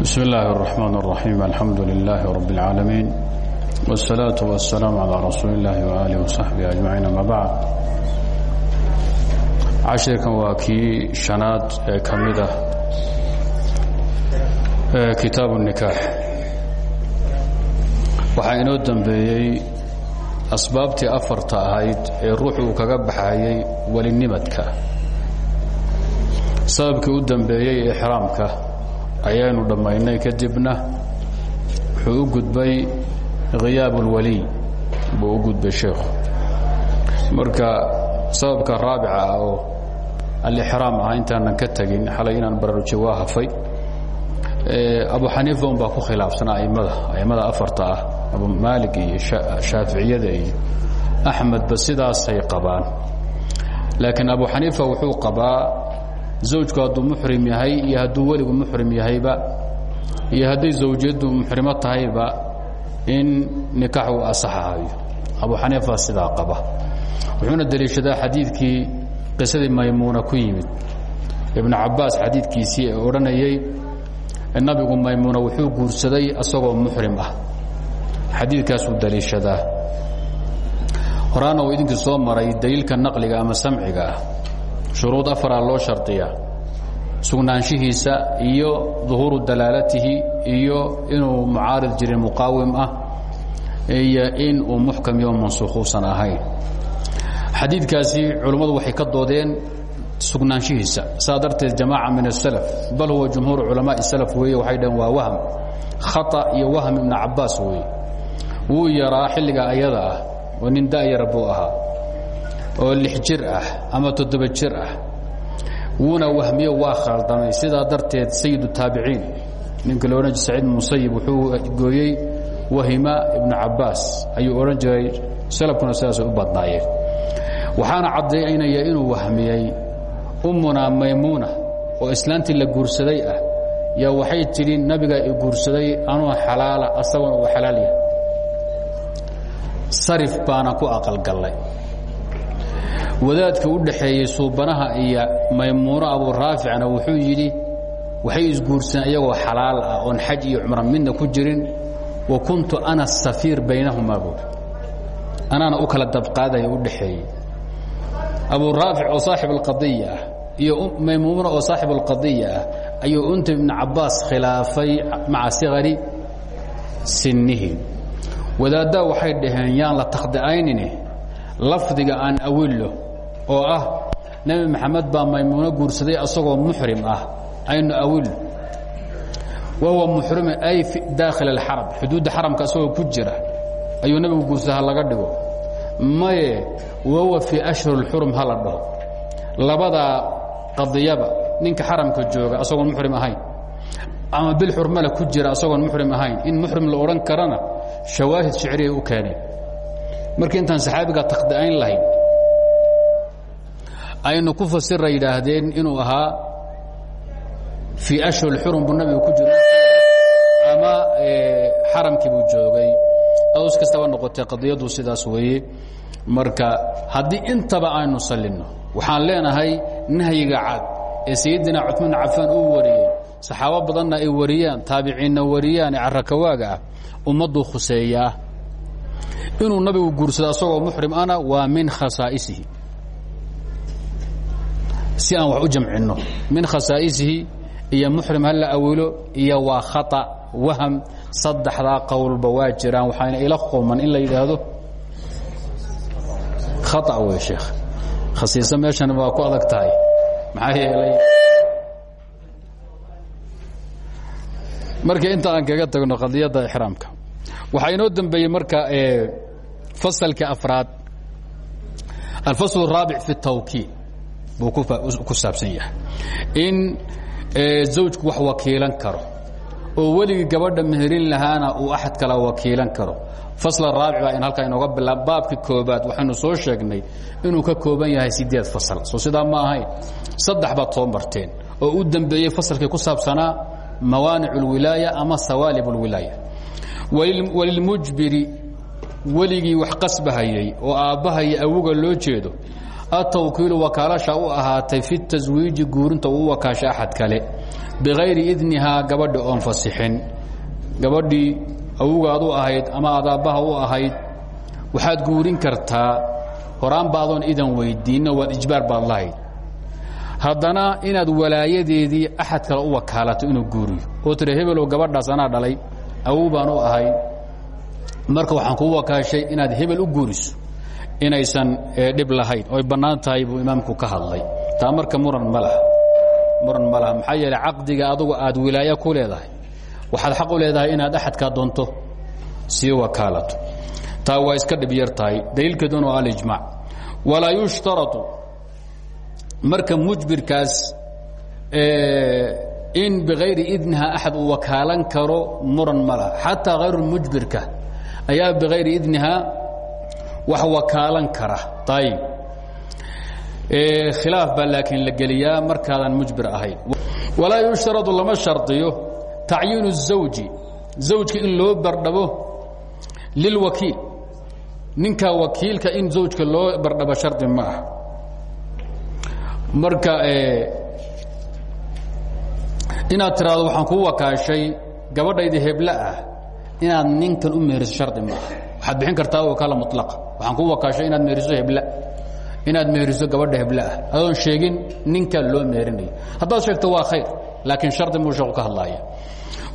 بسم الله الرحمن الرحيم الحمد لله رب العالمين والصلاة والسلام على رسول الله وآله وصحبه أجمعين أما بعد cashirkan waa kii شhanaad ee ka mida kitaabu النikaax waxaa inoo dembeeyey asbaabtii afarta ahayd ee ruuxu uu kaga baxayey welinimadka sababkii u dembeeyey ixraamka ayaynu dhammaynay kadibna wuxuu u gudbay khiyaab اlwaliy buu gudbay sheekhu marka sababka raabica ah oo alixraam ah intaanan ka tegin xalay inaan baraarujiy waa hafay. Abu xaniifa un baa ku khilaafsanaa aimada aimada afarta ah abu maalig iyo shaaficiyada iyo axmedba sidaasay qabaan. Laakiin abu xaniifa wuxuu qabaa zawjku hadduu muxrim yahay iyo hadduu weligu muxrim yahayba iyo hadday zawjiyaddu muxrimo tahayba in nikaax uu asaxahayo abu xaniifa sidaa qaba. Wuxuuna deliishadaa xadiidkii qisadii maymuuna ku yimid. Ibnu cabaas xadiidkiisii ee odhanayey nabigu maymuuna wuxuu guursaday asagoo muxrim ah. Xadiidkaasuu daliishadaa horaana uu idinkii soo maray daliilka naqliga ama samciga ah shuruud afaraa loo shardiyaa sugnaanshihiisa iyo duhuuru dalaalatihi iyo inuu mucaarid jirin muqaawim ah iyo in uu muxkam iyo mansuukhuusan ahayn. Xadiidkaasi waxay ka doodeen sugnaanshihiisa. Saa darteed jamaaca min asalaf bal huwa jumhuuru culamaai salaf weeye waxay dhaheen waa wahm khata iyo wahm ibnu cabaas weeye. Wuu yaraa xilliga ayada ah nin da'yara buu oo lix jir ah ama toddoba jir ah. Wuuna wahmiyo waa khaldamay. Sidaa darteed sayid taabiciin ninka la odhan jir saciid musayib wuxuu gooyey wahima ibnu cabaas ayuu odhan jiray salafkuna sidaasay u badnaayeen waxaana caddaynaya inuu wahmiyey ummuna maymuuna oo islaantii la guursaday ah yaa waxay tidhi nabigaa i guursaday anuu xalaala asaguna uu xalaal yahay. Sarif baana ku aqalgallay wadaadka u dhaxeeyey suubanaha iyo maymuuno abuu raaficna wuxuu yidhi waxay isguursadeen iyagoo xalaal ah oon xaj iyo cumra midna ku jirin wa kuntu ana safiir baynahumaa buuri anaana u kala dabqaadaya u dhaxeeyey abuu raafic oo saaxib alqadiya ah iyo maymuuna oo saaxib alqadiya ah ayuu unta ibnu cabaas khilaafay maca sikari sinnihi. Wadaaddaa waxay dhaheen la takhdi'aynine lafdiga aan awillo oo ah nebi maxamed baa maymuuno guursaday asagoo muxrim ah aynu awillo wahuwa muxrimin ay daakhil alxaram xuduudda xaramka asagoo ku jira ayuu nebigu guursaday ha laga dhigo. Maye wahuwa fii ashhur اlxurum ha la dhaho. Labadaa qadiyaba ninka xaramka jooga asagoon muxrim ahayn ama bil xurmale ku jira asagoon muxrim ahayn in muxrim la odhan karana shawaahid shicriyay u keeneen. Markii intaan saxaabiga takhdi'ayn lahayn aynu ku fasira yidhaahdeen inuu ahaa fii ashhur xurum buu nabigu ku jiro ama xaramkii buu joogay. Aws kastaba noqotee qadiyadu sidaas weeye. Marka haddii intaba aynu sallinno waxaan leenahay nahyiga cad ee sayidina cuثmaan cafaan uu wariyey saxaabo badanna ay wariyaan taabiciinna wariyaan ee carakawaaga ah ummadduu khuseeyaa. Inuu nabigu guursado asagoo muxrim ana waa min khasaa'isihi si aan wax u jamcinno min khasaa'isihi iyo muxrim ha la awilo iyo waa khata waham saddexdaa qowlba waa jiraan waxaana ila quman in la yidhaahdo khata wey sheekh khasiise meeshan waa ku adag tahay maxaa yeelay marka inta aan kaga tagno qadiyadda ixraamka waxaa inoo dembeeyey marka fasalka afraad alfasl الraabic fi الtawkiil buu ku saabsan yahay. In zawjku wax wakiilan karo oo weligii gabadha meherin lahaana uu axad kala wakiilan karo. Fasla raabic baa in halkaa inooga bilaab baabka koobaad waxaynu soo sheegnay inuu ka kooban yahay sideed fasal. Soo sidaa ma ahayn saddex baad soo marteen oo u dembeeyey fasalkii ku saabsanaa mawaanic اlwilaaya ama sawaalib اlwilaaya walilmujbiri weligii wax qasbahayey oo aabbaha iyo awoga loo jeedo atawkiilu wakaalasha u ahaatay fi taswiiji guurinta uu wakaasha axad kale bikayri idnihaa gabadhi oon fasixin gabadhii awgaad ahayd ama adaabbaha u ahayd waxaad guurin kartaa horaan baadoon idan weydiinno waad ijbaar baad lahayd haddana inaad walaayadeedii axad kale u wakaalato inuu guuriyo oo tiri hebelow gabadhaas anaa dhalay awow baan u ahay marka waxaan kuu wakaashay inaad hebel u guuriso inaysan dhib lahayn. Oy bannaan tahay buu imaamku ka hadlay. Taa marka muran ma laha. Muran ma laha. Maxaa yeeley caqdiga adugu aad wilaayo ku leedahay. Waxaad xaq u leedahay inaad axadkaa doonto. Sii wakaalato taa waa iska dhib yar tahay. Daliilkeeduna waa alijmaac walaa yushtaratu. Marka mujbirkaas in bikayri idniha axad uu wakaalan karo muran ma laha. Xataa hayrulmujbirka ayaa bikayri idniha wax wakaalan kara ayib khilaaf baa laakiin la geliyaa markaadan mujbir ahayn walaa yushtaradu lama shardiyo tacyiinu الزawji zawjka in loo bardhabo lilwakiil ninka wakiilka in zawjka loo bardhabo shardi ma ah marka inaad tiraahdo waxaan kuu wakaashay gabadhayda hebla ah inaad ninkan u meheriso shardi ma ah waxaad bixin kartaa wakaala mulaqa waxaan kuu wakaashay inaad meheriso hebla. Inaad meheriso gabadha hebla. Ah adoon sheegin ninka loo meherinayo haddaad sheegto waa khayr laakiin shardi muu sheeku ka hadlaaya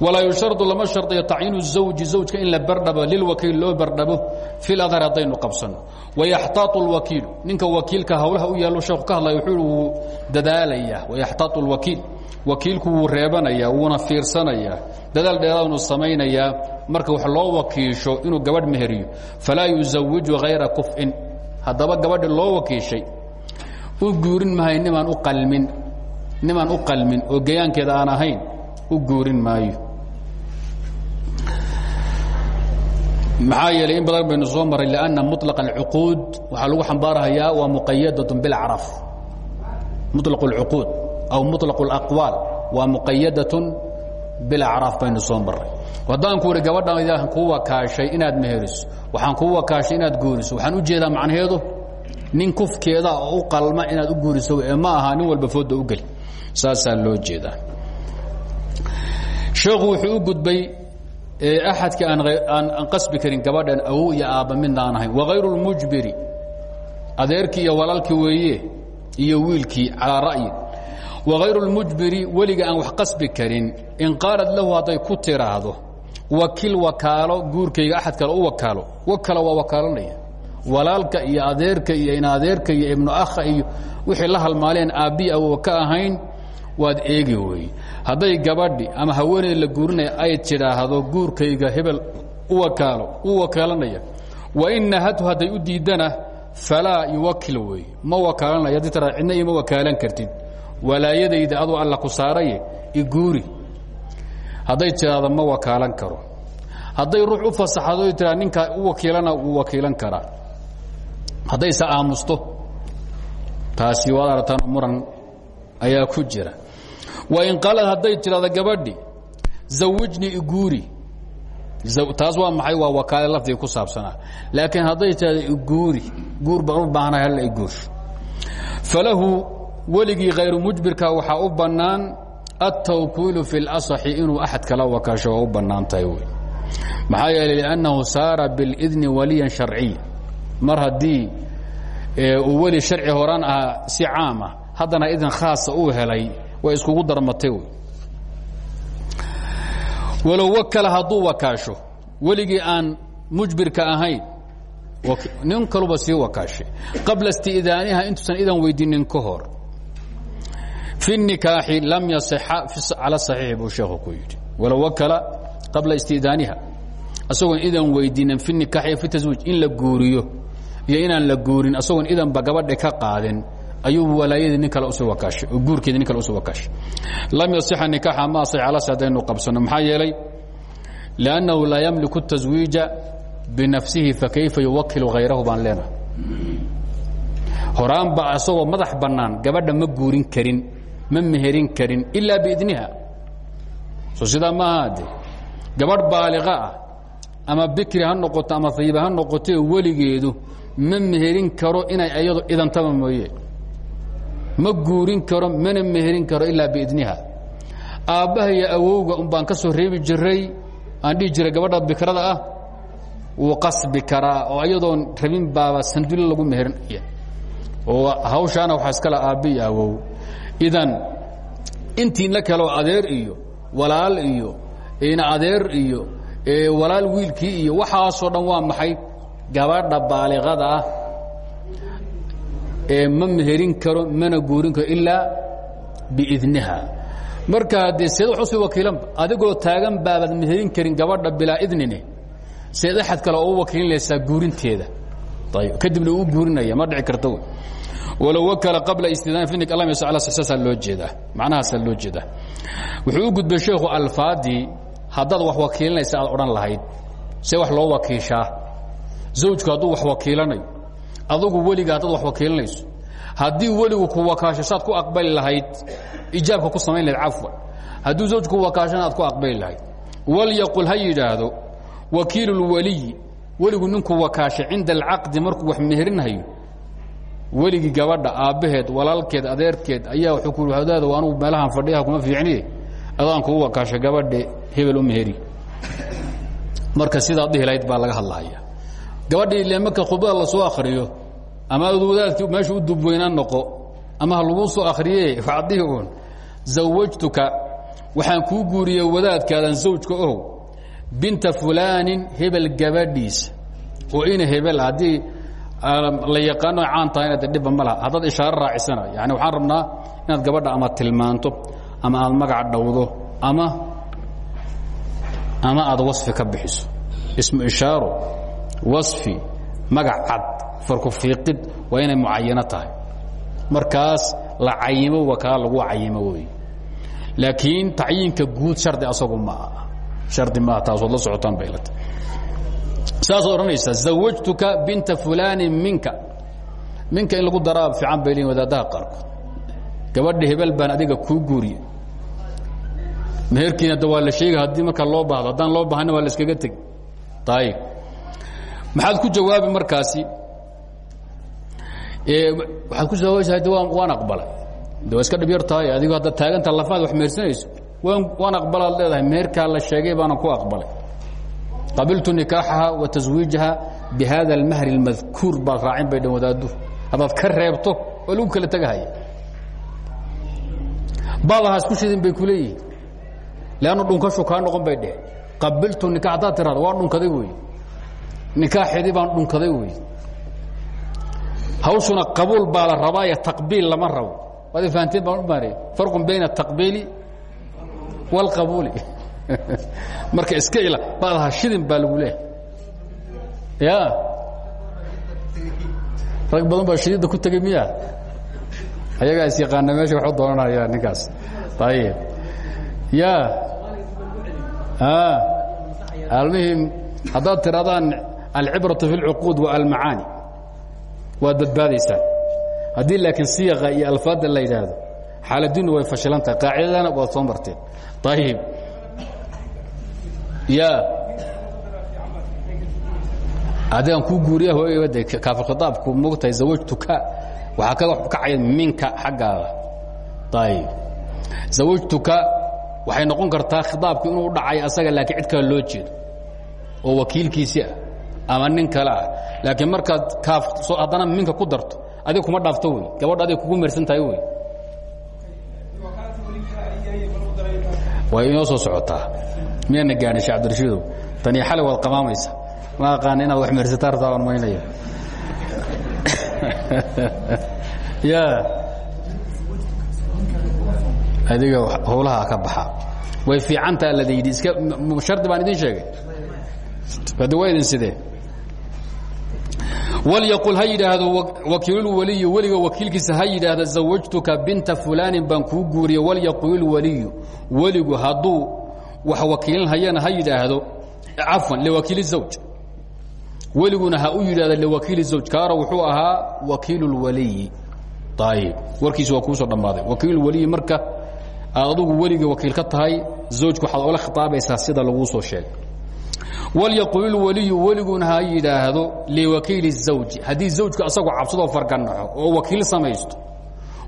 walaa yushtardu lama shardiyo tacyiinu zawji zawjka in la bardhabo lilwakiil loo bardhabo fi ladhar haddaynu qabsanno wayaxtaau lwakiilu ninka wakiilka hawlaha u yaallo sheeku ka hadlaya wuxuu wuu dadaalayaa wayaxtaau lwakiil. Wakiilku wuu reebanayaa wuuna fiirsanayaa. Dadaal dheeraadnu samaynayaa marka wax loo wakiisho inuu gabadh meheriyo. Falaa yuzawiju hayra kuf'in haddaba gabadhi loo wakiishay u guurin mahay nimaan u qalmin nimaan u qalmin oo gayaankeeda aan ahayn u guurin maayo maxaa yeelay in badan baynu soo maray لأnna muطلق الcuquud waxaa lagu xambaarhayaa waa muqayadaة biاlacraf muطلق الcuquud aw muطلق الأqwaal waa muqayadaة biاlacraaf baynu soo maray haddaan ku ihi gabadhan kuu wakaashay inaad meheriso waxaan kuu wakaashay inaad guuriso waxaan u jeedaa macnaheedu nin kufkeeda oo u qalma inaad u guuriso ee ma aha nin walba fooda u geli saasaa loo jeedaa sheekhu wuxuu u gudbay axadka aan qasbi karin gabadhan awow iyo aabba midna aan ahayn. Wakayru اlmujbiri iyo walaalkii weeye iyo wiilkii calaa ra'yi wakayru اlmujbiri weliga aan wax qasbi karin. In qaalad lahu hadday ku tiraahdo wakil wakaalo guurkayga axad kale u wakaalo. Wakala waa wakaalanaya. Walaalka iyo adeerka iyo inadeerka iyo ibnu akha iyo wixii la halmaaleen aabbihi awow ka ahayn waad eegi wey hadday gabadhi ama haweeney la guurinaya ay tidhaahdo guurkayga hebel u wakaalo u wakaalanaya. Wain nahatu hadday u diiddana falaa yuwakil wey. Ma wakaalanaya haddii tara cidna wakaalan kartid. Walaayadayda aduu alla ku saaraye iguuri hadday tidhaahdo ma wakaalan karo. Hadday ruux u fasaxado tiraa ninkaa u wakiilana wuu wakiilan karaa. Haddayse aamusto taasi waad muran ayaa ku jira wainqalad hadday tirahdo gabadhi zawijni iguuri taas waa maxay? Waa wakaale lafdiga ku saabsanaa. Laakiin hadday tirahdo iguuri guur baan u baahnay halla falahu weligii khayru mujbirka waxaa u bannaan altawkiilu fi اlasaxi inuu axad kala wakaasho u bannaan tahay wey. Maxaa yeeley lannahu saara biاlidni waliyan sharciya mar haddii uu weli sharci horaan ah si caam ah, haddana idin khaasa uu helay way iskugu darmatay walow wakala hadduu wakaasho weligii aan mujbirka ahayn nin kaluba sii wakaashay qabla isti'daaniha intuusan idan weydiinin ka hor. Fi nikaaxi lam yasixa cala saxiixi buu sheekhu ku yidhi. Walow wakala qabla isti'daaniha asagoon idan weydiinin fi nikaaxi fi taswiij in la guuriyo iyo inaan la guurin asagoon idanba gabadha ka qaadin ayuu walaayadii nin kale u soo wakaashay oo guurkeedii nin kale u soo wakaashay. Lam yasixa nikaaxa ma asix calas haddaynu qabsanno maxaa yeelay? Liannahu laa yamliku taswiija binafsihi fakayfa yuwakilu hayrahu baan leenahay. Horaanba asagoo madax bannaan gabadha ma guurin karin ma meherin karin ilaa biidniha. Soo sidaa maaha de gabadh baaliqa ah ama bikri ha noqoto ama ayiba ha noqotee weligeedu ma meherin karo inay iyadu idantaba mooye ma guurin karo mana meherin karo ilaa biidniha. Aabbaha iyo awowga un baan ka soo reebi jiray aan dhihi jiray gabadha bikrada ah wuu qasbi karaa oo ayadoon rabin baaba sandullo lagu meherinaya oo hawshaana waxaa iskale aabba iyo awow. Idan intiinla kaleo adeer iyo walaal iyo ina adeer iyo walaal wiilkii iyo waxaasoo dhan waa maxay? Gabadha baaliqada ah ma meherin karo mana guurin karo ilaa biidniha marka haddee seed wax u sii wakiilanba adigoo taagan baabaad meherin karin gabadha bilaa idnine seed axad kale oo u wakiilinaysaa guurinteeda. Ayb kadibna uu guurinaya ma dhici karta w walow wakala qabla istidaan finik alla saasaa loo jeedaa. Macnahaasaa loo jeedaa. Wuxuu u gudbay sheekhu alfaadii haddaad wax wakiilinaysa aad odhan lahayd see wax loo wakiishaa? Zawjku hadduu wax wakiilanayo adugu weliga haddaad wax wakiilinayso haddii weligu ku wakaasho saad ku aqbali lahayd ijaabka ku samayn lahayd cafwan. Hadduu zawjku wakaashana aad ku aqbali lahayd. Walyaqul ha yidhaahdo wakiilu lwaliyi weligu ninkuu wakaashay cinda alcaqdi markuu wax meherinayo weligii gabadha aabbaheed walaalkeed adeerkeed ayaa wuxuu ku hadaado anugu meelahan fadhiyaha kuma fiicniye adaan kuu wakaashay gabadhe hebel u meheri. Marka sidaad dhihi lahayd baa laga hadlahaya gabadhii ile marka khudbada la soo akriyo ama wadaadkii meesha u dubweynaa noqo ama ha laguu soo akriye waxaad dhihi uun zawajtuka waxaan kuu guuriyey wadaadkaadan zawjka ohow binta fulaanin hebel gabadhiisa oo ina hebel haddii la yaqaano caan tahayna de dhibba ma laha haddaad ishaaro raacisana yani waxaan rabnaa inaad gabadha ama tilmaanto ama aad magac dhowdo ama ama aad wasfi ka bixiso. Ismu ishaaro wasfi magac cad farku fiiqid waa inay mucayano tahay. Markaas la cayimo wakaa lagu cayimo wey laakiin tacyiinka guud shardi asagu ma aha. Shardi maaha taasood la socotaan bay ilata saasaad odhanaysaa zawajtuka binta fulaanin minka. Minka in lagu daraa fiican bay leeyiin wadaadaha qaarkood. Gabadha hebel baan adiga kuu guuriye. Meherkiina da waa la sheega haddii marka loo baahdo haddaan loo baahana waa la iskaga tegi. Ayib maxaad ku jawaabi markaasi? Waxaad ku jawaabaysaa de waan aqbalay. De waa iska dhib yar tahay adigo hadda taaganta lafaad wax mehersanayso waan aqbalaad leedahay meherkaa la sheegay baana ku aqbalay. Qabiltu nikaaxaha wa taswiijaha bihada almahri اlmadkuur baad raacin bay dhan wadaadu haddaad ka reebto oo lagu kala tegahaya baadahaas ku shidin bay ku leeyihiin leannu dhunkashu kaa noqon bay dheh qabiltu nika haddaad tirahdo waa dhunkaday wey nikaaxeedii baan dhunkaday wey. Hawshuna qabuul baa rabaa taqbiil lama rabo. Waad fahanteen baan u maarey farqun bayna ataqbiili wاlqabuuli marka iska ila baadaha shidin baa lagu leehay ya rag baa shididda ku tegey miya ayagaa is yaqaana meesha waxu doonanaya ninkaas. Ayib ya almuhim haddaad tirahdaan alcibraةu fi اlcuquud wa almacaani. Waad badbaadaysaan haddii laakiin siyaqa iyo alfaadda la yidhaahdo xaaladdiinu way fashilan tahay qaacidadana waad soo marteen. Ayib ya adigan kuu guuriya hooyade kaafirkhitaabku mogtahay zawajtuka waxaa ka kacaya minka xaggaada ayib zawajtuka waxay noqon kartaa khitaabku inuu dhacay asaga laakiin cid kale loo jeedo. Oo wakiilkiisii ah ama nin kale ah. Laakiin markaad kaaf haddana minka ku darto adig kuma dhaafto wey gabadha adig kugu meersan tahay wey way inoo soo socotaa. Miyana gaadhin shee cabdirashiidow tani xalay waad qamaamaysa ma aqaan inaad wax meersataa rabtaa baan maynaya. Ya adiga howlaha ka baxa. Way fiicantaa lada yidhi. Iska shardi baan idin sheegay. Hadi waa idin sidee walyaqul ha yidhaahdo wakiilulwaliyu weliga wakiilkiisa ha yidhaahda zawajtuka binta fulaanin baan kuu guuriye walyaqul waliyu weligu hadduu wax wakiilinhayana ha yidhaahdo cafwan liwakiili zawj weliguna ha u yidhahdo liwakiili zawj kaara wuxuu ahaa wakiilulwaliyi ayib warkiisi waa kuusoo dhammaaday wakiilulwaliyi marka aad adugu weliga wakiil ka tahay zawjku waxaad ola khitaabaysaa sida laguu soo sheegay walyaqul waliyu weliguna ha yidhaahdo liwakiili zawji. Haddii zawjku asagoo cabsadoo farganaxo oo wakiil samaysto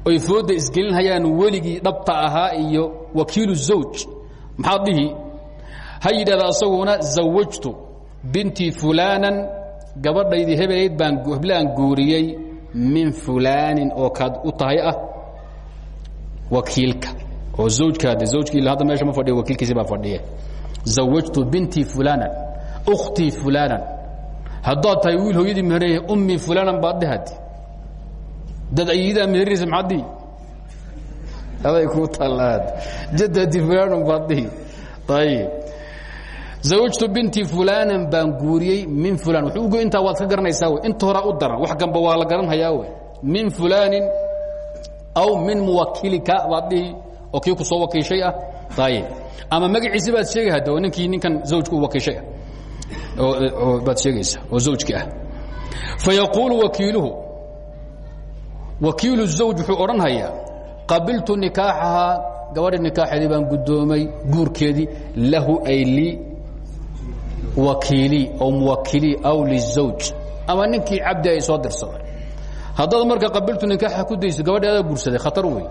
oy fooda isgelinhayaan weligii dhabta ahaa iyo wakiilu zawj. Maxaad dhihi? Ha yidhahda asaguna zawajtu bintii fulaanan gabadhaydii hebelayd baan heblaan guuriyey min fulaanin oo kaad u tahay ah wakiilka. Oo zawjkaade zawjkii hadda meesha ma fadhiyo wakiilkiisi baa fadhiye. Zawajtu bintii fulaanan ukhtii fulaanan haddaad tahay wiil hooyadii meheraya ummii fulaanan baad dhehadi dad ayidaa meheraysa maxaad dhihi aday kuu tallaad. Jaddati fulaanan baad dhihi. Ayib zawajtu binti fulaanan baan guuriyey min fulaan wuxuu ugo intaa waad ka garanaysaa wey inta horaa u daran. Wax gamba waa la garanhayaa wey min fulaanin aw min muwakilika baad dhihi. Oo kii ku soo wakiishay ah. Ayib ama magaciisi baad sheegi hadda oo ninkii ninkan zawjka u wakiishay ah baad sheegaysaa oo zawjki ah. Fayaquulu wakiiluhu wakiilu zawj wuxuu odhanhayaa qabiltu nikaaxahaa gabadhi nikaaxeedii baan guddoomay guurkeedii lahu ay lii wakiilii aw muwakilii aw lizawj ama ninkii cabdi ay soo dirsaday. Haddaad marka qabiltu nikaaxa ku dayso gabadhi adaa guursaday khatar wey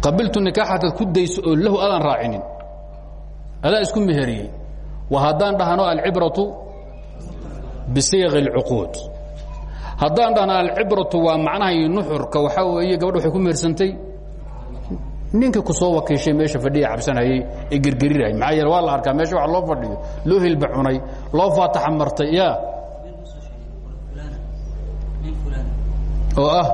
qabiltu nikaaxa hadaad ku dayso oo lahu adaan raacinin. Adaa isku meheriyey haddaan dhahno alcibratu bisiiqi اlcuquud haddaan dhahno alcibratu waa macnaha nuxurka waxaa weeye gabadha waxay ku soo wakiishay meesha fadhiya cabsanayey ee gergerirayay. Maxaa waa la arkaa meesha wax loo fadhiyo loo hilba loo faataxa martay. Ya oo ah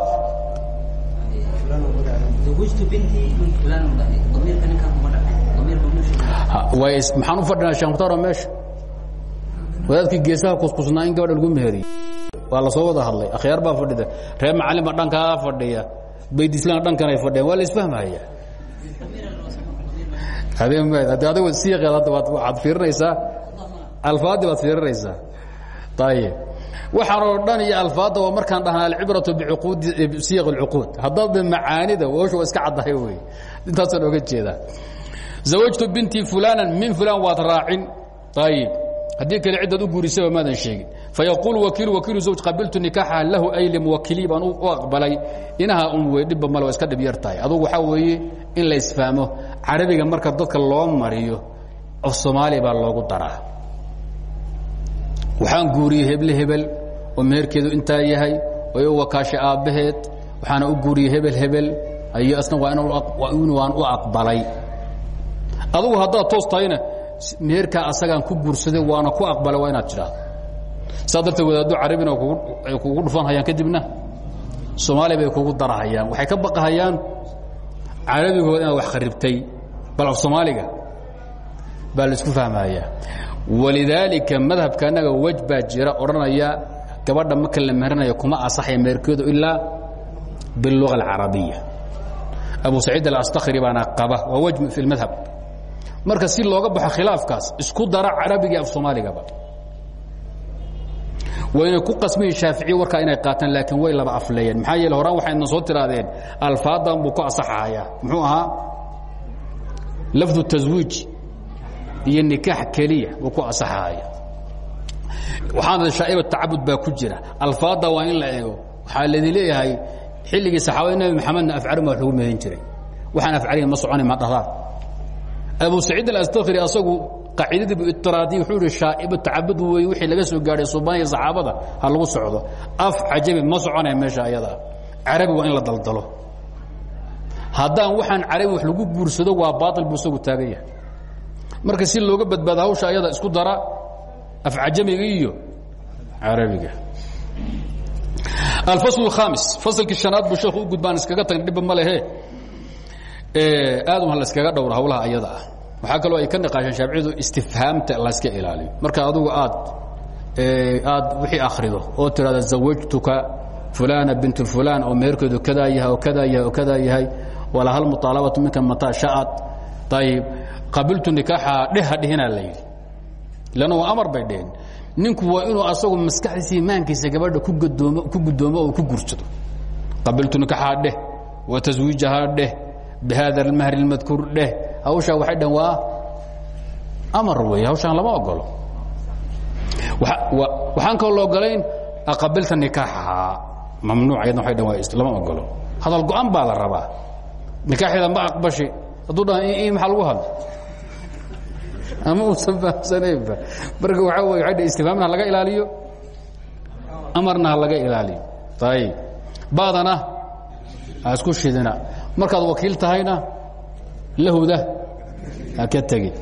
maxaan u fadhinaa shekh mukhtaaro meesha? Wadaadkii geesaha kuskusnaa in gabadha lagu meheriye waa la soo wada hadlay. Akhyaar baa fadhida reer macalin baa dhankaa fadhiya baydislaan dhankan ay fadhiyaan. Waa la isfahmaya adigu siiqeed hadda waad fiirinaysaa? Alfaadii baad fiirinaysaa. Ayib waxaan oo dhan iyo alfaadda waa markaan dhahnaa alcibratu bisiiq اlcuquud haddaad macaanida oosha waa iska caddahay wey intaasaan oga jeedaa zawajtu binti fulaanan min fulaan waad raacin ayib haddii kale ciddaad u guurisaba maadan sheegin fayaquulu wakiilu wakiilu zawj qabiltu nikaaxa lahu ay limuwakilii baan u aqbalay inaha un wey dhibba male waa iska dhib yar tahay adugu waxaa weeye in la isfahmo carabiga marka dadka loo mariyo af soomaaliya baa loogu daraa waxaan guuriyey heble hebel oo meherkeedu intaa yahay oo u wakaashay aabbaheed waxaana u guuriyey hebel hebel ayo asna waa in waan u aqbalay adugu haddaad toos tahayna meherkaa asagaan ku guursaday waana ku aqbalay waa inaad tidhaahdo saa darteed wadaaddo carabina ay kugu dhufanhayaan kadibna soomaaliya bay kugu darahayaan. Waxay ka baqahayaan carabigooda inaad wax kharibtay bal af soomaaliga baa la isku fahmayaa walidaalika madhabka annaga wej baa jira odhanaya gabadha marka la meheranayo kuma asaxaya meherkeedu ilaa biاlluga alcarabiya. Abu saciid alastakri baana qaba waa wej fi اlmadhab marka si looga baxo khilaafkaas isku dara carabigii af soomaaligaba waynay ku qasmayin shaaficiya warkaa inay qaataan laakiin way laba afleeyeen. Maxaa yeele horaan waxayna soo tiraadeen alfaadan buu ku asaxahayaa muxuu ahaa? Lafdu taswiij iyo nikaax keliya buu ku asaxahaya waxaana shaa'iba tacabud baa ku jira. Alfaadda waa in la eego. Waxaa laydin leeyahay xilligii saxaabada nebi maxamedna afcarin baa wax lagu mehin jiray. Waxaan afcarin ma soconayn ma dhahdaan abu saciid alastari asagu qaacidadii itiraadi wuxuu ihi shaa'iba tacabud wixii laga soo gaadhay soomaaliya saxaabada ha lagu socdo. Af cajabi ma soconaya meesha in la daldalo. Haddaan waxaan carabi wax lagu guursado waa baail buu isagu taagan marka si looga badbaado hawsha isku dara af cajamiga iyo carabiga. Alfasl اkhaamis faslkii shanaad buu sheekhu u gudbaan iskaga aad un laskaga dhowro hawlaha ayada ah. Waxaa kaloo ay ka niqaasheen shaaficiyadu istifhaamta layska ilaaliyo. Marka adugu aad aad wixii akrido oo tirahda zawajtuka fulana bint fulan oo meherkeedu kadaa yahay oo kadaa yahay oo kadaa yahay walaa hal muطaalabatu minka mataa sha'ad ayib qabiltu nikaaxa dheh ha dhihinaa la yidhi. Lanna waa amar bay dheheen. Ninku waa inuu asagu maskaxdiisa imaankiisa gabadha ku gadoomo ku guddoomo oo ku gursado qabiltu nikaaxa dheh wa taswiijahaa dheh bihada almahri اlmadkuur dheh hawshaa waxay dhan waa amar wey hawshaan lama ogolo waxaan kaloo la ogolayn aqabilta nikaaxahaa mamnuuc ayadna waay dhan waa lama ogolo hadal go-an baa la rabaa nikaaxeeda ma aqbashi hadduu dha maxaa lagu hadlo ama uusan fahamsanaynba marka waxaa wey waa istifhaamna ha laga ilaaliyo amarna ha laga ilaaliyo ayib badana ha isku shidina markaad wakiil tahayna lahuda. Ha ka tegin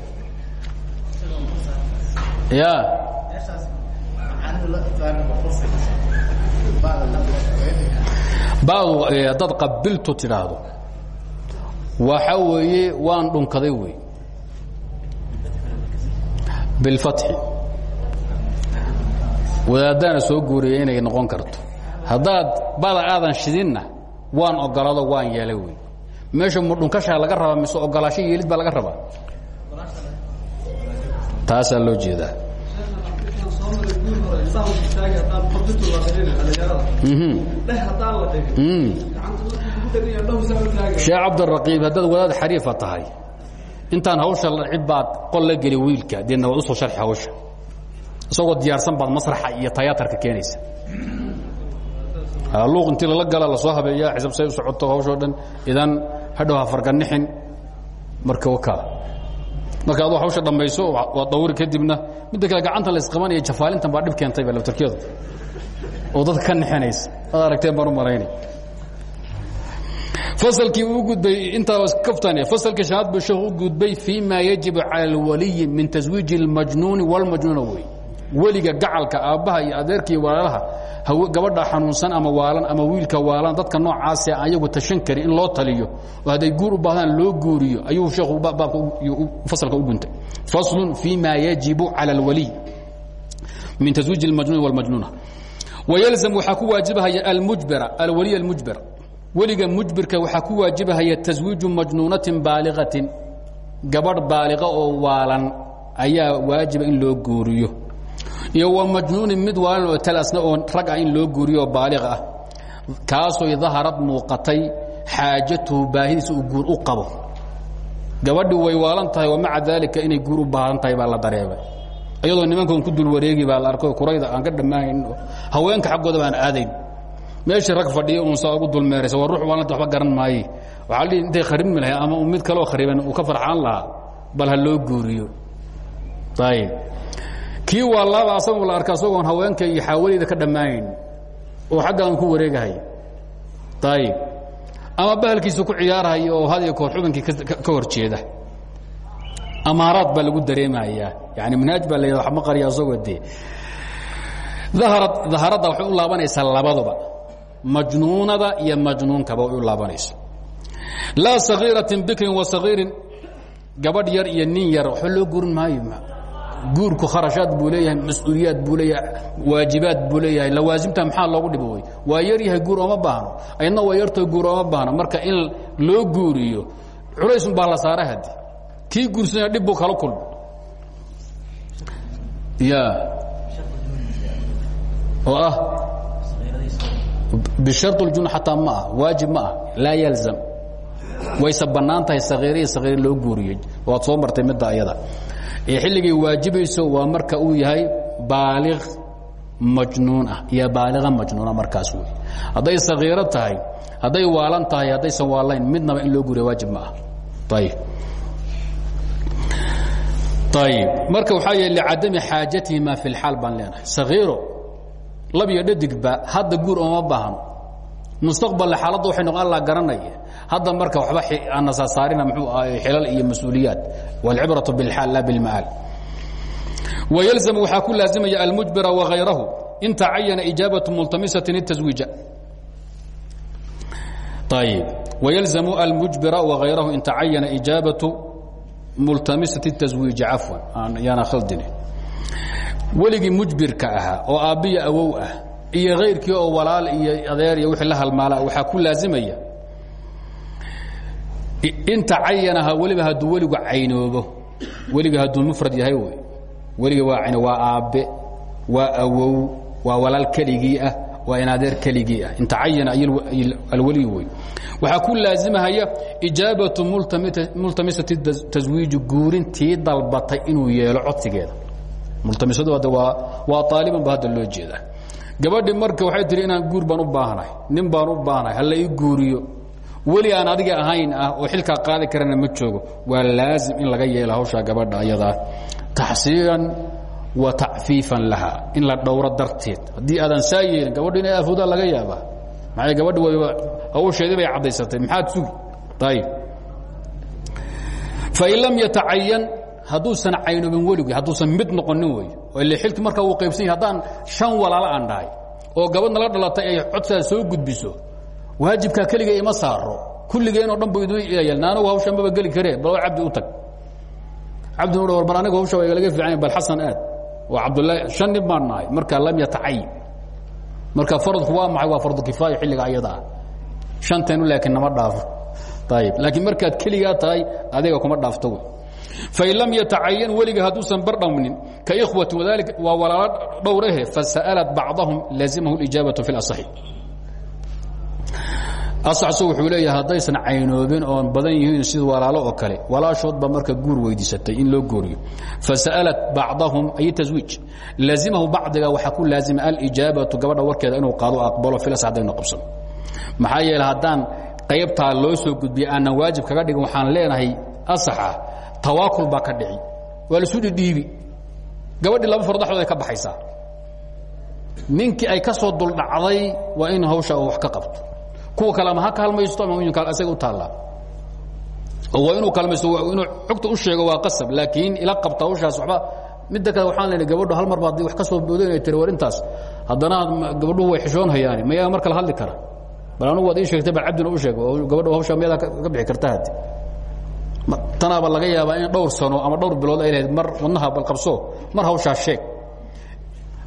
ya. Badu dad qabiltu tidhaahdo. Waxa weeye waan dhunkaday wey. Bilfatxi. Wadaaddaana soo guuriyay inay noqon karto. Haddaad bada aadan shidinna waan ogolado waan yeelay wey meesha mudhunkashaa laga rabaa mise ogolaasho yeelid baa laga rabaa? Taasaa loo jeedaa. Sheekh cabdiraqiib haddaad wadaad xariifa tahay intaan hawsha cid baad qol la geli wiilka deedna waad u soo sharxi hawsha. Isagoo diyaarsan baad masraxa iyo tayaatarka keenaysa luuq intii lala gala la soo habeeya xisab say socoto hawshoo dhan. Idan hadhow ha farganixin marka wakaa marka aduu hawsha dhammayso waad dawri kadibna midda kale gacanta la isqabanaya jafaalintan baa dhib keentayba labtarkeedu oo dadka ka nixinaysa. Ad aragteen baan u maraynay fasalkii uu gudbay intaa kaftane fasalkii shanaad buu sheekhu gudbay fii ma yajibu cala alwaliyi min taswiiji اlmajnuuni wاlmajnuuna wey weliga gacalka aabbaha iyo adeerka walaalaha gabadha xanuunsan ama waalan ama wiilka waalan dadka noocaase ayagu tashan karin in loo taliyo. Oo guur u baahdaan loo guuriyo. Ayuu sheekhu fasalka u guntay. Faslun ma yajibu cala alwaliy min taswiiji اlmajnuuni wاlmajnuuna wayalzam waxaa ku waajibahaya almujbira alwaliy almujbir weliga mujbirka waxaa ku waajibahaya taswiiju majnuunatin baaliqatin. Gabadh baaliqa oo waalan ayaa waajiba in iyo wa majnuunin mid waalan oo talasna oo rag ah in loo guuriyo oo baaliq ah. Kaasoo daharad muuqatay xaajatuhu baahidiisa uu guur u qabo. Gabadhi way waalan wa maca daalika inay guur u baahan baa la dareemay. Iyadoo nimankan ku dul wareegi baa la arko kurayda aan ka dhammaanayn haweenka xaggooda baan aadayn. Meeshii rag fadhiya uun saa ugu dulmeeraysa waa ruux waalanta waxba garan maaye waxaa la intay kharibmi lahay ama mid kaloo khariban uu ka farxaan lahaa bal ha loo guuriyo. Ayib kii waalaaba asagoo la arka asagoon haweenka iyo xaawalayda ka dhammaanayn oo xaggaan ku wareegahay. Ayib ama bahalkiisa ku ciyaarhaya oo had iyo koor xubinkii ka hor jeeda amaaraad baa lagu dareemayaa. Yani manhaaj baa la yidhah wax ma qariya asagoo dee. Daharad daharadda waxay u laabanaysaa labaduba. Majnuunada iyo majnuunkaba way u laabanaysa laa sagiiratin bikrin wa sagiirin gabadh yar iyo nin yar waxba loo guurin maayo guurku kharashaad buu leeyahay mas'uuliyaad buu leeyahay waajibaad buu leeyahay lawaasimta maxaa loogu dhibo wey waa yar yahay guur ooma baahno. Ayadna waa yartoo guur ooma baahno. Marka in loo guuriyo culaysun baa la saara hadi kii guursanya dhib buu kala kulma ya oo ah. Bishar اljun xataa ma ah waajib ma ah laa yalzam. Wayse bannaan tahay sakiira iyo sakiir loo guuriyey waad soo martay midda ayada ee xilligay waajibayso waa marka uu yahay baaliq majnuun ah. Iyo baaliqa majnuuna markaas wey hadday sakiiro tahay hadday waalan tahay haddaysan waalayn midnaba in loo guuriya waajib ma ah. Ayib ayib marka waxaa yee licadami xaajatihima fi اlxaal baan leenahay. Sakiiro lab iyo dhadigba hadda guur ooma baahno. Mustaqbalna xaaladda waxay noqon alla garanaya hadda marka waxba anasasaarina muxuu ahay xilal iyo mas-uuliyaad wاlcibraةu biاlxaal la biاlma'aal wayalzamu waxaa ku laazimaya almujbira wagayrahu in tacayana ijaabaةu multamisatin الtaswiija ayb wayalzamu almujbira wagayrahu in tacayana ijaabaةu multamisati الtaswiiji cafwan yaana khaldine weligii mujbirka ahaa oo aabbiya awow ah iyo kayrkii oo walaal iyo adeer iyo wixii la halmaala waxaa ku laazimaya in tacayanaha weliba hadduu weligu caynoobo weliga hadduu mufrad yahay wey weliga waa waa aabbe waa awow waa walaal keligii ah waa in adeer keligii ah. In tacayana alweliy wey waxaa ku laazimahaya ijaabatu multamisati taswiiji guurintii dalbatay inuu yeelo codsigeeda. Multamisadu hadda waa aaliban ba hadda loo jeedaa. Gabadhi marka waxay tihi inaan guur baan u baahanahay nin baan u baahanahay hala ii guuriyo weli aan adiga ahayn ah oo xilkaa qaadi karana ma joogo waa laazim in laga yeelo hawshaa gabadha ayadaa taxsiiran wa tacfiifan laha in la dhowro darteed. Haddii aadan saa yeelin gabadhu inay afoodaa laga yaabaa. Maxay gabadhi waliba hawsheedii bay caddaysatay maxaad sugi? Ayib fain lam yatacayan hadduusan caynoobin weligii hadduusan mid noqonin wey oo ile xilki markaa uu qaybsan yahy haddaan shan walaalo aan dhahay oo gabadh nala dhalatay ay codsaada soo gudbiso waajibkaa keliga ima saaro kulligeenoo dhan bu idin ilayal anagu hawshan maba geli karee bal cabdi u tag cabdi u war bal anigu hawsha waa igalaga fiican bal xasan aad waa cabdullaahi shan nin baan nahay marka lam yatacayin marka faradku waa maxay waa fardu kifaaya xilliga ayada ah shanteenu laakiin nama dhaafo ayib laakiin markaad keligaa tahay adiga kuma dhaafto wey fain lam yatacayan weliga hadduusan bardhamnin kaikhwati wadalika waa walaalo dhowrahe fasa'alat bacdahum laazimahu اlijaabatu fi اlaصaxi asaxsu wuxuu leeyahay haddaysan caynoobin oon badan yihiin sida walaalo oo kale walaashoodba marka guur weydiisatay in loo gooriyo. Fasa'alat bacdahum ay taswiij laazimahu bacdiga waxaa ku laazima alijaabatu gabadha warkeeda inuu qaado aqbalo filas haddaynu qabsan. Maxaa yeele haddaan qaybtaa loo soo gudbiya aanan waajib kaga dhigin waxaan leenahay asaxa tawaakul baa ka dhici. Waa lasu dhidhiibi. Gabadhii laba fardaxood ka baxaysaa. Ninkii ay ka soo duldhacday waa in hawsha wax ka qabto kuwa kale ama ha kaalmaysto ama isaga u taallaa oo waa inuu kaalmaysto inuu xogta u sheego waa qasab laakiin ila qabta hawshaas waxba midda kale waxaan leenahay gabadhu hal mar ba haddii wax ka soo boodayn ay tiri war intaas. Haddana gabadhuhu way xishoon hayaani mayaa mar kale hadli kara? Bal anugu waad ii sheegtay bal cabdina u sheeg gabadhu hawsha miyadaa ka bixi karta haddi tanaaba laga yaabaa in dhowr sano ama dhowr bilood ay lahayd mar wadnaha bal qabso mar hawshaa sheeg.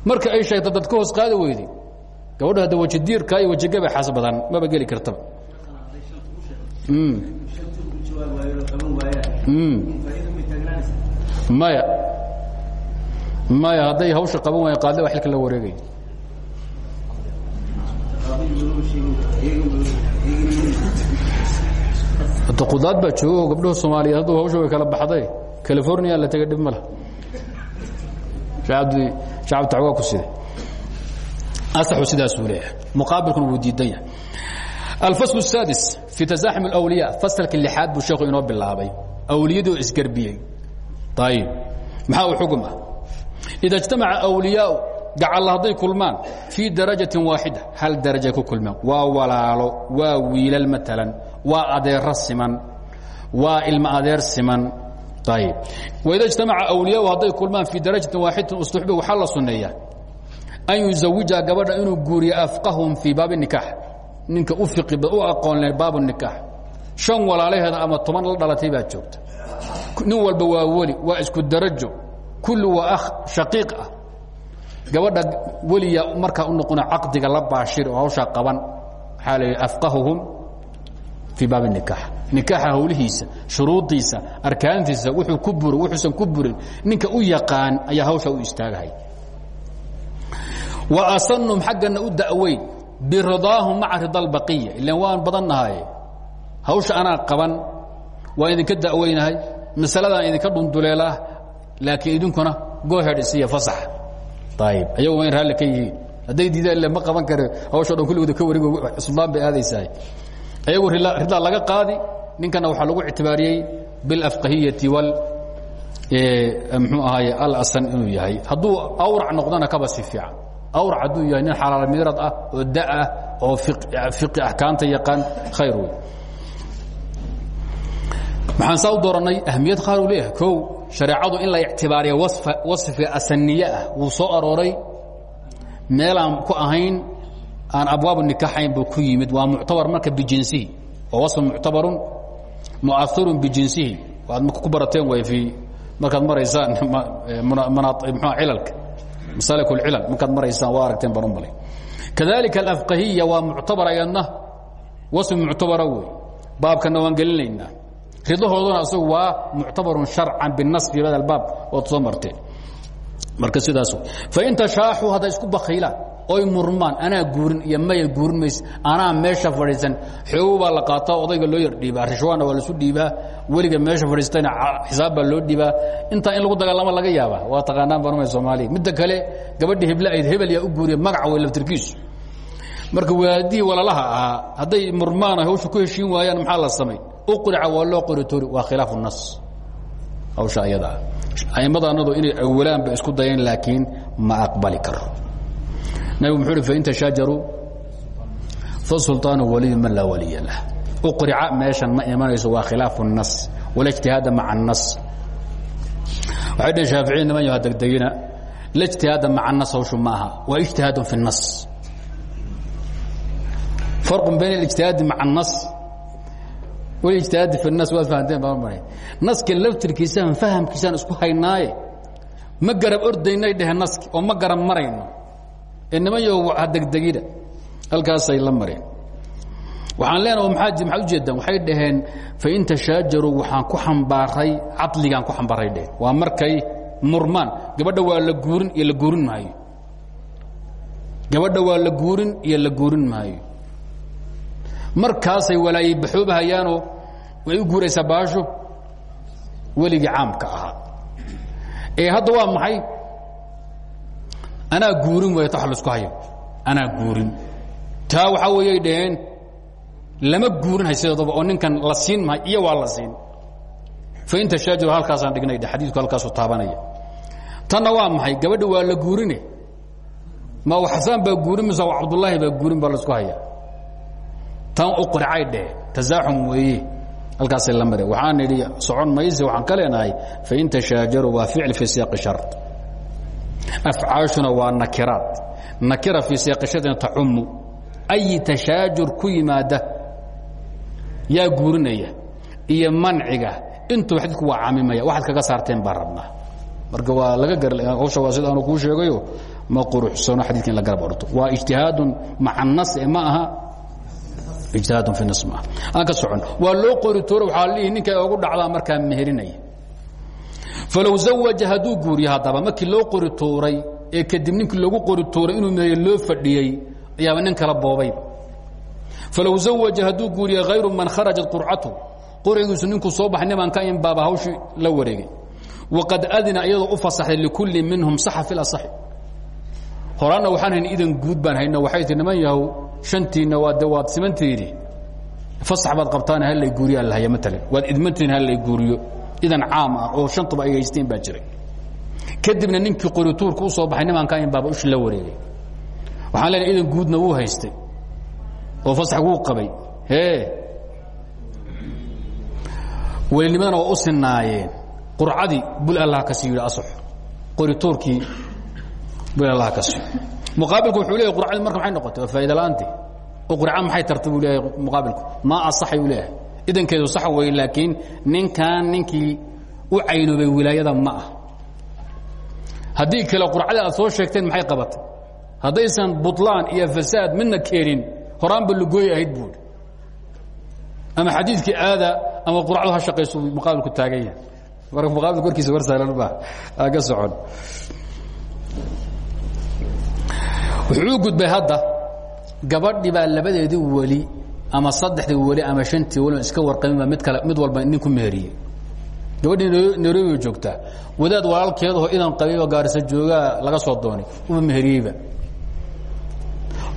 Marka ay sheegto dad ka hoos qaadi weyday gabadha hadda wajidiirka iyo wajigabaxaas badan maba geli kartaba maya. Maya hadday hawsha qaban waaya qaadli baa xilka la wareegay. Hadda qudaad baa joogo gabdhaha soomaaliyeed hadduu hawsha way kala baxday california la tegay dhib ma leh. Shacabdi shacabta waa ku siday asaxu sidaasuu leeyahay muqaabilkuna wuu diidan yahay alfasl الsaadis fi tasaaxum اlawliya fasalka lixaad buu sheekhu inoo bilaabay awliyadii oo isgerbiyey ayib maxaa uu xugum ah ida اجtamaca awliyaau gacalla hadday kulmaan fii darajatin waaxida hal darajay ku kulmaan waa walaalo waa wiilal maalan waa adeero siman waa ilmo adeer siman ayib waida اجtamaca awliyaau hadday kulmaan fii darajatin waaxidatin ustuxbi waxaa la sunneeyaa an yuzawija gabadha inuu guuriyo afqahum fii baabi nikaax. Ninka u fiqi u aqoon leh baabu nikaax. Shan walaalaheeda ama toban la dhalatay baa joogta. Nin walba waa weli waa isku darajo. Kulli waa akh shaqiiq ah. Gabadha weliya markaa u noqona caqdiga la baashir oo hawshaa qaban. Waxaa la afqahuhum fii baabi nikaax. Nikaaxa hawlihiisa shuruudiisa arkaantiisa wuxuu ku buro wuxuusan ku burin. Ninka u yaqaan ayaa hawsha u istaagahay wa asanum xaggana u da'weyn biridaahum maca rida albaqiya ilan waan badannahay hawsha anaa qaban waan idinka da'weynahay masaladaan idinka dhunduleelaa laakiin idinkuna goohed isiya fasax. Ayib ayagu waa in raalli ka yihiin. Hadday diidaan ille ma qaban kare hawsho dhan kulligooda ka wareego suldaan bay aadaysahay. Ayagu ridaa laga qaadi ninkana waxaa lagu ictibaariyey bilafqahiyati wal mxuu ahaay alasan inuu yahay. Hadduu awrac noqdona kaba si fiican awrac hadduu yahay nin xalaal miirad ah oo da'ah oo fiqi axkaamta yaqaan khayr wey maxaan saa u doorannay ahmiyad qaar uu leeyahay. Kow shareecadu in la ictibaariya wasfi asaniye ah wuu soo arooray. Meelaan ku ahayn aan abwaabu nikaaxayn buu ku yimid. Waa muctabar marka bijinsihi waa wasfun muctabarun mu'airun bijinsihi waad ku barateen way markaad maraysaan mxua cilalka masalik اlcilal markaad maraysaan waa aragteen baan u malay kadalika alafqahiya waa muctabar ayadna wasf muctabara wey. Baabkana waan gelinaynaa. Ridahooduna isagu waa muctabarun sharcan binas fi hada baab ood soo marteen. Marka sidaas fain tashaaxuu hadday isku bakhiilaan oy murmaan anaa guurin iyo maya guurin mays anaa meesha fadhiisan. Xoogo baa la qaataa odayga loo yar dhiibaa rishwaana waa lasu dhiibaa weliga meesha fadhiistayna xisaab baa loo dhibaa intaa in lagu dagaalamo laga yaaba waa taqaanaan barmay soomaaliya midda kale gabadhii hebla ayd hebel yaa u guuriya magaca way laftirkiisu marka waadihii walalaha ahaa hadday murmaana hawsha ku heshiin waayaan maxaa la samay uqrica waa loo qori tori waa khilaafu nas hawsha ayada ah aimadaanadu inay awalaan ba isku dayeen laakiin ma aqbali karo nabigu muxuu uhi fain tashaajaruu fasulطaanu waliyu man laa waliya lah uqrica meeshan ma imanayso waa khilaafu الnas wala اجtihaada maca الnas waxay dhhen shaaficiyi niman yaha degdegina la اجtihaada maca الnas hawshu ma aha waa اجtihaadu fi الnas farq bayn الاجtihaadi maca الnas wاlijtihaadi fi الnas waad fahanteen baa maray naska laftirkiisaan fahamkiisaan isku haynaaye ma garab ordaynay dheheen naski oo ma garab marayno ee niman yo ha degdegina halkaasay la mareen. Waxaan leenaha maxaad ujeedaan waxay dhaheen fain tashaajaruu waxaan ku xambaaray cadligaan ku xambaaray dheheen waa markay murmaan. Gabadha waa la guurin iyo la guurin maayo. Gabadha waa la guurin iyo la guurin maayo. Markaasay walaayay baxoobahayaanoo way u guuraysaa baasho. Weligii caamka ahaa. Ee hadda waa maxay anaa guurin way tax la isku hayo. Anaa guurin. Taa waxaa weeyay dhaheen lama guurinhay sideedaba oo ninkan la siin mahay iyo waa la siin. Fain tashaajaru halkaasaan dhignay xadiidku halkaasuu taabanaya. Tanna waa maxay? Gabadha waa la guurine. Ma xasaan baa guurin mise cabdullaahi baa guurin baa la isku haya? Tan u qircay dheh tasaaxum weeye. Halkaasay la mareen waxaan idhi socon mayse waxaan ka leenahay fain tashaajaruu waa ficil fii siyaaqi shart afcaashuna waa nakiraad nakira fii siyaaqi shartina tacumu ayi tashaajur ku yimaada yaa guurinaya iyo manciga intuba xadiidku waa camimaya waxaad kaga saarteen baan rabnaa marka waa laga gar hawsha waa sida aanu kuu sheegayo ma quruxsano xadidka in la garab orto waa ijtihaadun maca nas e ma aha ijtihaadun fi nas maaha aan ka socon waa loo qori tooro waxaa la dhihi ninka ogu dhacdaa markaa meherinaya falow zawaja hadduu guuriyo haddaba markii loo qori tuuray ee kadib ninkii loogu qori tuuray inuu meheriyo loo fadhiyey ayaaba nin kala boobayba falow zawaja hadduu guuriye hayru man kharajat qurcatu qurcigiisu ninkuu soo baxay niman ka inbaaba hawshii la wareegay waqad adina iyadoo u fasaxday likulli minhum saxa fi lasaxi horaanna waxaan hayn idan guud baan hayno waxay tii niman yahow shantiinna waa de waad simantiidhi fasax baad qabtaan hallay guuriyaa lahaya maalan waad idmantihin hallay guuriyo idan caam ah oo shantuba ay haysteen baa jiray. Kadibna ninkii qorituurka u soo baxay nimanka inbaaba ushi la wareegay. Waxaan leenahay idan guudna wuu haystay oo fasax wuu qabay. Hee? Welinimadana waa u sinaayeen. Qurcadii bul allah ka sii yidhi asax qorituurkii bul allah ka sii muqaabilku wuxuu leeyahy qurcadii marka maxay noqotay? Waa faa'iida la'aantii. Oo qurca maxay tartay buu leeyahay muqaabilku? Maa asaxay uu leeyahay idankeedu sax weeye laakiin ninkan ninkii u caynoobay wilaayada ma ah. Haddii kale qurcadii aad soo sheegteen maxay qabatay? Haddaysan butlaan iyo fasaad midna keenin horaanba lugooy ahayd buui ama xadiidkii aada ama qurcadu ha shaqayso muqaabilku taagan yahay marka muqaabilku warkiisa war sahlan ba aga socon. Wuxuu gudbay hadda. Gabadhi baa labadeedii weli ama saddexdii weli ama shantii weli iska warqabinba mid kale mid walba nin ku meheriyey. Gabadhii nairobi joogtaa wadaad walaalkeedahoo idan qabiba gaarisa joogaa laga soo doonay uma meheriyeyba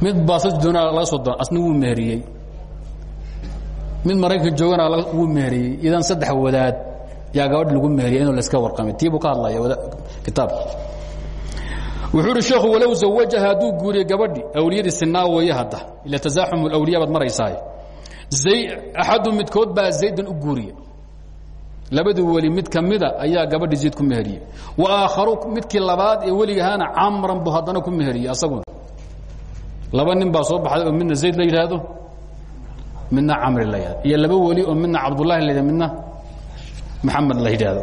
mid baasas doonaa laga soo doona asna wuu meheriyey. Mid maraykan joogana wuu meheriyey. Idan saddex wadaad yaa gabadh lagu meheriyay inuu laska warqamay tiibuu ka hadlaya kitaabka wuxuu uhi sheekhu walow zawajaha hadduu guuriye gabadhi awliyadii sinaa weeye hadda ila tasaaxum awliya baad maraysaay axadu midkood baa zaydan u guuriye labadii weli mid ka mida ayaa gabadhii zayd ku meheriyey. Wa aakharu midkii labaad ee weligahaana camran buu haddana ku meheriyey asaguna. Laba nin baa soo baxday oo midna zayd la yidhaahdo midna camri la yidhahdo iyo laba weli oo midna cabdullahi la midna maxamed la yidhaahdo.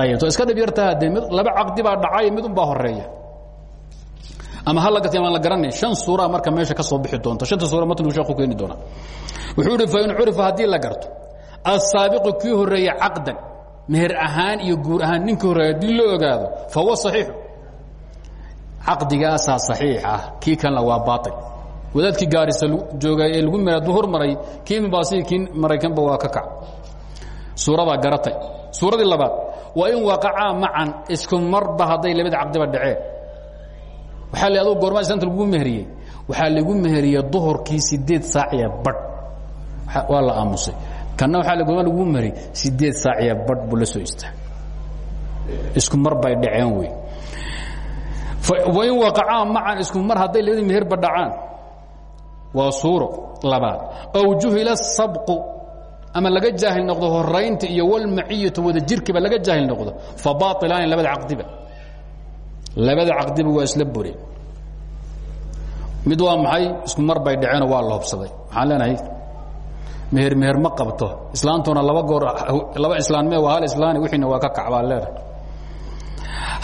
Ayib to iska dhib yartaha dee mid laba caqdi baa dhacay mid un baa horreeya ama ha la la garanay shan suura marka meesha ka soo bixi doonta shanta suura matnigu sheekhu keeni doona wuxuu ihi fain curifa haddii la garto asaabiqu kii horeeye caqdan meher ahaan iyo guur ahaan ninkii horeeye haddii loo ogaado fa huwa saxiixu caqdigaasaa saxiix ah kii kalena waa baail wadaadkii gaarisa jooga ee lagu mer hadduu hormaray kii mbaasi kii maraykanba waa ka kac. Suuradaa garatay. Suuradii labaad waa in waaqacaa macan isku marba hadday labada caqdiba dhaceen waxaa la aduu goormaa islaanta lagu meheriyey. Waxaa lagu meheriyey duhurkii sideed saaciya badh. Waa la aamusay. Kanna waxaa la goormaa lagu meheriyey sideed saaciya badh buu la soo istaagay isku mar bay dhaceen wey. Wain waaqacaa macan isku mar hadday labadii meherba dhacaan waa suuro labaad. Ow juhila sabqu ama laga jaahil noqdo horaynta iyo walmaciyatu wada jirkiba laga jaahil noqdo fa baailaani labada caqdiba labada caqdiba waa isla bureen mid waa maxay? Isku mar bay dhaceenoo waa la hobsaday waxaan leenahay? Meher meher ma qabto. Islaantuna laba goor laba islaanme waa hal islaani wixiina waa ka kacbaa leenahay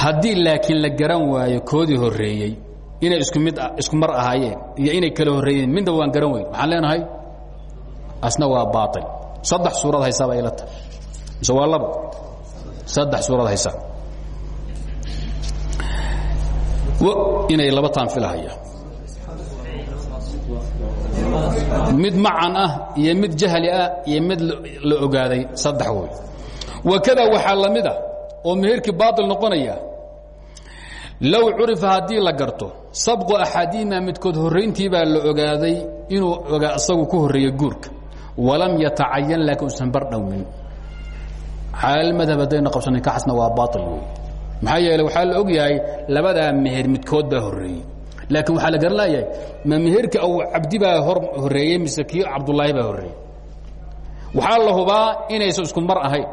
haddii laakiin la garan waayo koodii horeeyey inay isku mid isku mar ahaayeen iyo inay kala horreeyeen midnaba waan garan weyn waxaan leenahay? Asna waa baail saddex suurad haysaaba ila tahay. Mise waa labo? Saddex suurad haysaa inay laba taan filahaya mid macan ah iyo mid jahli ah iyo mid la ogaaday saddex wey wakada waxaa la mid a oo meherkii baail noqonaya low curifa haddii la garto sabqu axadiima midkood horrayntii baa la ogaaday inuu isagu ku horreeyey guurka. Walam yatacayan laakiin usan bar dhownin xaalmadhab haddayna qabsanin ka xasna waa baail wey maxaa yeele waxaa la og yahay labadaa meher midkood baa horreeyey. Laakiin waxaa la garan layahay ma meherka aw cabdi baa hor horreeyey mise kii cabdullaahi baa horreeyey? Waxaa la hubaa inaysan isku mar ahayn.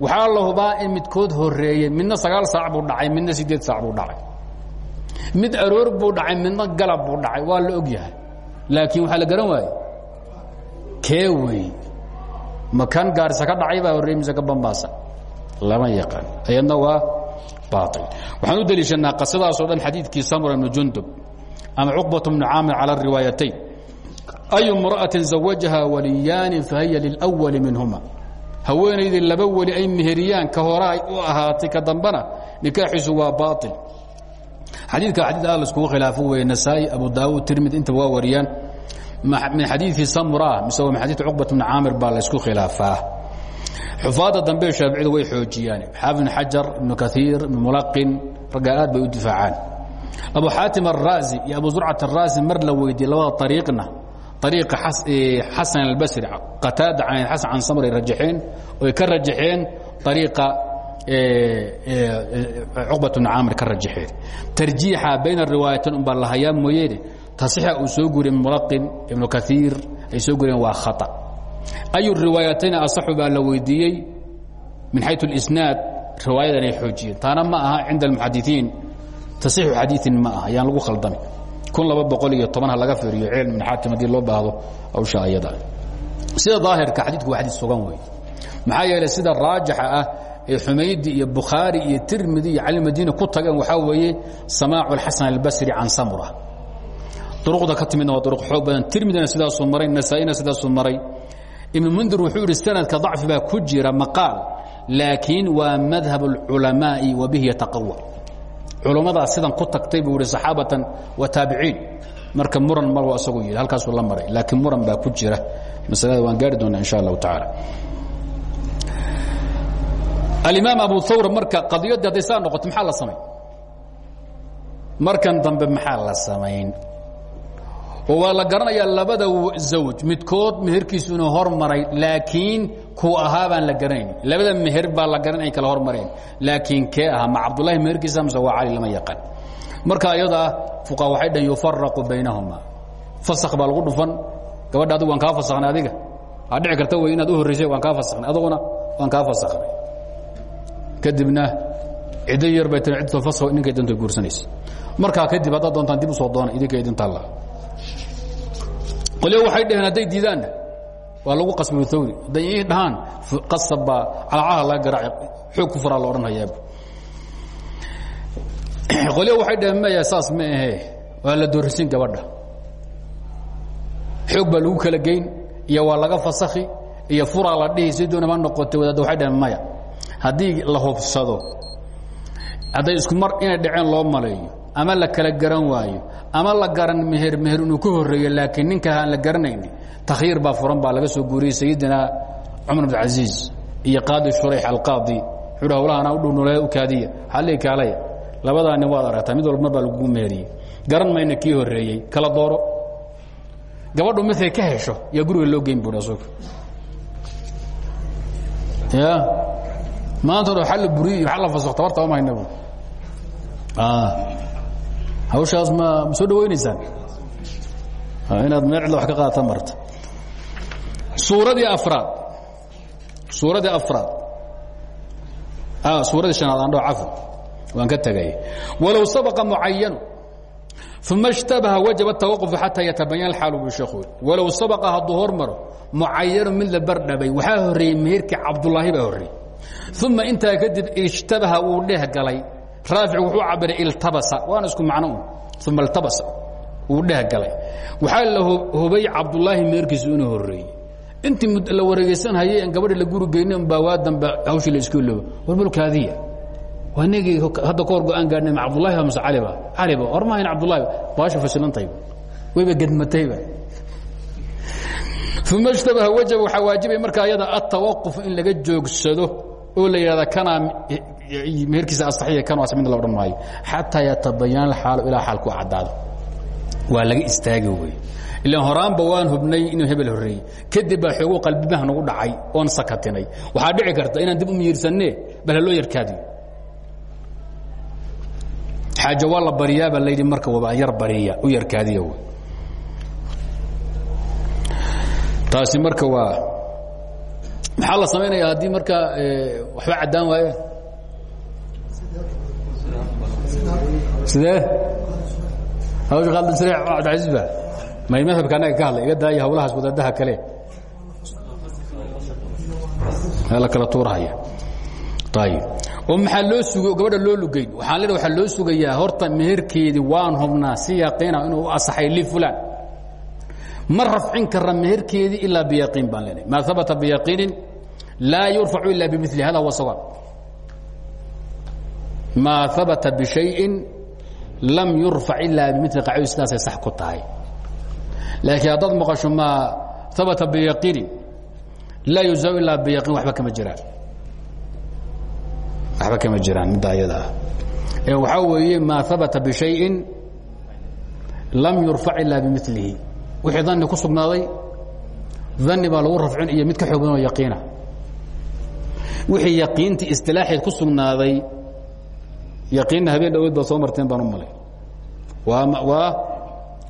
Waxaa la hubaa in midkood horeeyey midna sagaal saac buu dhacay midna sideed saac buu dhacay. Mid aroor buu dhacay midna galab buu dhacay waa la og yahay laakiin waxaa la garan waaye kee wey? Ma kan gaarisa ka dhacay baa horreyey mise ka bambaasa? Lama yaqaan. Ayadna waa waxaan u deliishanaa qasadaasoo dhan xadiidkii samura ibnu jundub ama cuqbat bnu caamir cala riwaayatayn. Ayu mra'atin zawajaha waliyaani fahiya lilأwali minhuma. Haweenaydii laba weli ay meheriyaan ka hore ay u ahaatay ka dambana nikaaxiisu waa baail xadiidka xadii aad laiskugu khilaafo weye nasaa-i abu daawud tirmid intaba waa wariyaan. Min xadiidkii samura mise min xadiid cuqbat bni caamir baa laysku khilaafaa xufaadda dambe shaaficida way xoojiyaan. Xaafid xajar ibnu kaiir ibnu mulaqin raggaa aad bay u difaacaan. Abu xaatim araazi iyo abu zurcat araazi mar la weydiiyey labada ariiqna ariiqa xasan albasri qataada can xasan can samr ay rajaxeen oy ka rajaxeen ariiqa cuqbat bni caamir ka rajaxeen. Tarjiixa bayna riwaayatayn un baa la hayaa mooyeene tasixa uu soo guriye mulaqin ibnu kaiir ay soo guriyeen waa khata ayu riwaayatayn asaxu baa la weydiiyey min xayu اlisnaad riwaayadan ay xoojiyeen. Taana ma aha cinda almuxadiثiin tasixu xadiiin ma aha yaan lagu khaldami. Kun laba boqol iyo toban ha laga fiiriyo ceel min xaakim haddii loo baahdo hawsha ayada. Sida daahirka xadiidku waa xadiis sugan wey maxaa yeelay sida raajixa ah ee xumaydi iyo bukhaari iyo tirmidi iyo cali madiina ku tageen waxaa weeye samaacu alxasan albasri can samura. Duruqda ka timidna waa duruq xoog badan. Tirmidina sidaasuu maray nasaa-ina sidaasuu maray ibnu mundir wuxuu idhi sanadka dacfi baa ku jira maqaal laakiin waa madhab اlculamaa'i wa bihi yataqawa culummadaa sidan ku tagtay buu ihi saxaabatan wa taabiciin marka muran mar waa isagu yidhi halkaasuu la maray laakiin muran baa ku jira. Masalada waan gaari doonaa insha allahu tacaala. Alimaam abu hawr marka qadiyaddii hadday saa noqoto maxaa la samayn? Markan dambe maxaa la samayn oo waa la garanayaa labada zawj. Midkood meherkiisu inuu hormaray laakiin kuu ahaa baan la garanayn. Labada meher baa la garan ay kala hormareen laakiin kee ahaa ma cabdullahi meherkiisa mise waa cali lama yaqaan? Marka iyadaa fuqaha waxay dhaheen yufaraqu baynahuma. Fasak baa lagu dhufan. Gabadha adigu waan kaa fasakhnay adiga. Aa dhici karta wey inaad u horraysay waan kaa fasakhnay aduguna waan kaa fasakhnay kadibna ciddo yar bay tiri ciddatu faskho ninkay doonta guursanaysa. Markaa kadib haddaad doontaan dib u soo doona idinka idintaalla qolyo waxay dhaheen hadday diidaanna waa lagu qasbi thawri. Hadday ii dhahaan qasab baa calaacaha laga garaaci xoog ku furaa la odhanhayaa qolyo waxay dhaheen maya saas ma ahe waa la doorrisin gabadha. Xoog baa lagu kala geyn iyo waa laga fasakhi iyo furaa la dhihi si doonama noqotay wadaadda waxay dhaheen maya. Haddii la hubsado hadday isku mar inay dhaceen loo maleeyo ama la kala garan waayo ama la garan meher meher inuu ka horeeyo laakiin ninka aan la garanayni takhyiir baa furan baa laga soo guuriyey sayidina cumar bn casiiz iyo qaadi shurayx alqaadi. Wuxuu hawlaha anaa u noolaya u kaadiya. Xallii kaalaya labadaa nin waad aragtaa mid walba mar baa lagugu meheriyey garan mayna kii horreeyey kala dooro. Gabadhu midkay ka hesho yaa guriga loo geyn buhi asuga ya maanta o xalli buriy iyo xalla fasakh tabarta ma hayna bu hawshaas ma ma soo dhawaynaysaan inaad meecda wax ka qaata marta suuradii afraad suuradii afraad suuradii shanaad aan dho cafw waan ka tegay walow sabaqa mucayanu uma اshtabaha wajaba الtawaqف xataa yatabayan xaalu bu sheekhu walow sabaqa hadduu hormaro mucayanu mid la bardhabay waxaa horreeyey meherkii cabdulaahi baa horreeyey uma intaa kadib ishtabaha wuu dheh galay raafic wuxuu cabiray iltabasa waana isku macno un. Uma iltabasa wuu dheh galay waxaa la hubay cabdulaahi meherkiisu inuu horreeyey. Intii la wareegeysan hayay aan gabadhi la guri geynin baa waa dambe hawshii la iska looba. Warbalkaadiya waa nigii hadda ka hor go'aan gaadhnay ma cabdullahi mase caliba caliba war ma hayn cabdullahi baasha fasilantayba wayba gedmatayba uma ishtabaha wajaba waxaa waajibay markaa ayada atawaquf in laga joogsado oo la yidhahda kanaa meherkiisa asaxiya kan waa mid la odhan maayo xataa yatabayana alxaalu ilaa xaalku caddaado. Waa laga istaagi wey ilan horaanba waan hubnay inuu hebel horreeyey. Kadib baa xoogu qalbibaha nagu dhacay oon sakatinay. Waxaa dhici karta inaan dib u miyirsannee bal ha loo yarkaadiyo xaajo waa la bariyaabaa layidhi marka waba yar bariya u yarkaadiya w taasi marka waa maxaa la samaynaya haddii marka waxba caddaan waaya sidee? Hawsha khaldan sariix cabdilcasiis ba. May madhabka annaga ka hadlay iga daaya hawlahaas wadaadaha kale. La kala tuurahaya. Ayib oo maxaa loo sugo gabadha loo lugayn waxaan leedahay waxaa loo sugayaa horta meherkeedii waan hubnaa si yaqiina inuu u asaxay lifulan ma rafcin kara meherkeedii ilaa biyaqiin baan leenahay. Maa habata biyaqiinin laa yurfacu ila bimili hada huwa sawaab maa habata bishayin lam yurfac ilaa bimili qacdu sidaasay sax ku tahay. Laakiin haddaad maqasho maa habata biyaqiinin laa yuzaw ilaa biyaqiin waxba kama jiraan. Waxba kama jiraan midda ayada. Ah waxaa weeye maa habata bishayin lam yurfac ilaa bimilihi wixii dani ku sugnaaday dani baa lagu rafcin iyo mid ka xoog badanoo yaqiina. Wixii yaqiintii istilaaxeed ku sugnaaday yaqiinna habeen dhaweed baad soo marteen baan u malay.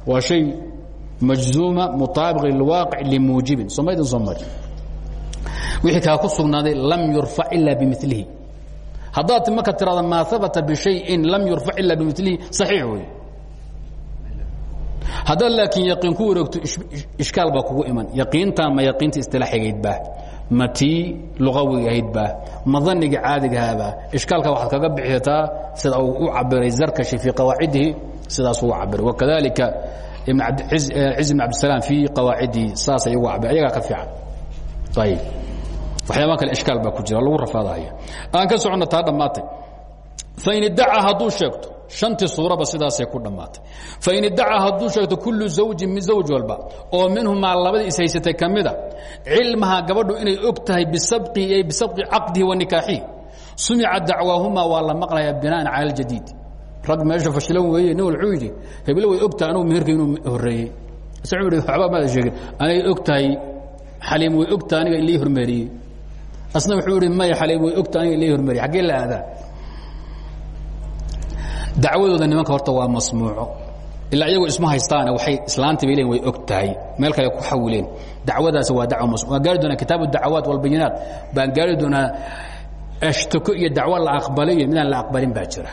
Waa shay majzuuma mutaabiq lilwaaqic limuujibin. Soo maydin soo mari wixii kaa ku sugnaaday lam yurfac ilaa bimilihi haddaad marka tirada maa habata bishayin lam yurfac ilaa bimilihi saxiix wey haddaad laakiin yaqiin ku wareegto ishkaal baa kugu iman. Yaqiintaa ma yaqiinta istilaaxigaydbaa ma tii luqawiga ahaydbaa ma daniga caadigahaabaa ishkaalka waxaad kaga bixisataa sida uu u cabiray zarkashi fii qawaacidihi sidaas uu cabiray. Wakadalika ciz ibn cabdisalaam fii qawaacidihi saasay ugu cabir ayagaa ka fiican. Ayib. Waxyaabaa kale ishkaal baa ku jira lagu rafaadahaya aan ka soconno taa dhammaatay. Fain iddaca hadduu sheegto shantii suuraba sidaasay ku dhammaatay. Fain iddaca hadduu sheegto kullu zawjin min zawj walba oo minhumaa labadii ishaysatay ka mida cilmaha gabadhu inay og tahay bisabqi caqdihi wa nikaaxihi. Sumica dacwaahumaa waa la maqlayaa binaan cala aljadiid rag meesha fashilan weeye nin wuxuu yidhi heblo way og tahay anugu meherka inuu yidhi waxba maada sheegin. Anay og tahay xaliim way og tahay aniga ilii hormeeriyey asna wuxuu idhi maya xaliim way og tahay aniga ilii hormeeriyey xaggee la aadaa dacwadooda nimanka horta waa masmuuco. Ilaa iyagoo isma haystaane waay islaantii bay lein way og tahay meel kale ku xawileen dacwadaasi waa daw mas waan gaari doonaa kitaabu dacawaat walbayinaat baan gaari doonaa ashtako iyo dacwo la aqbalay iyo midaan la aqbalin baa jira.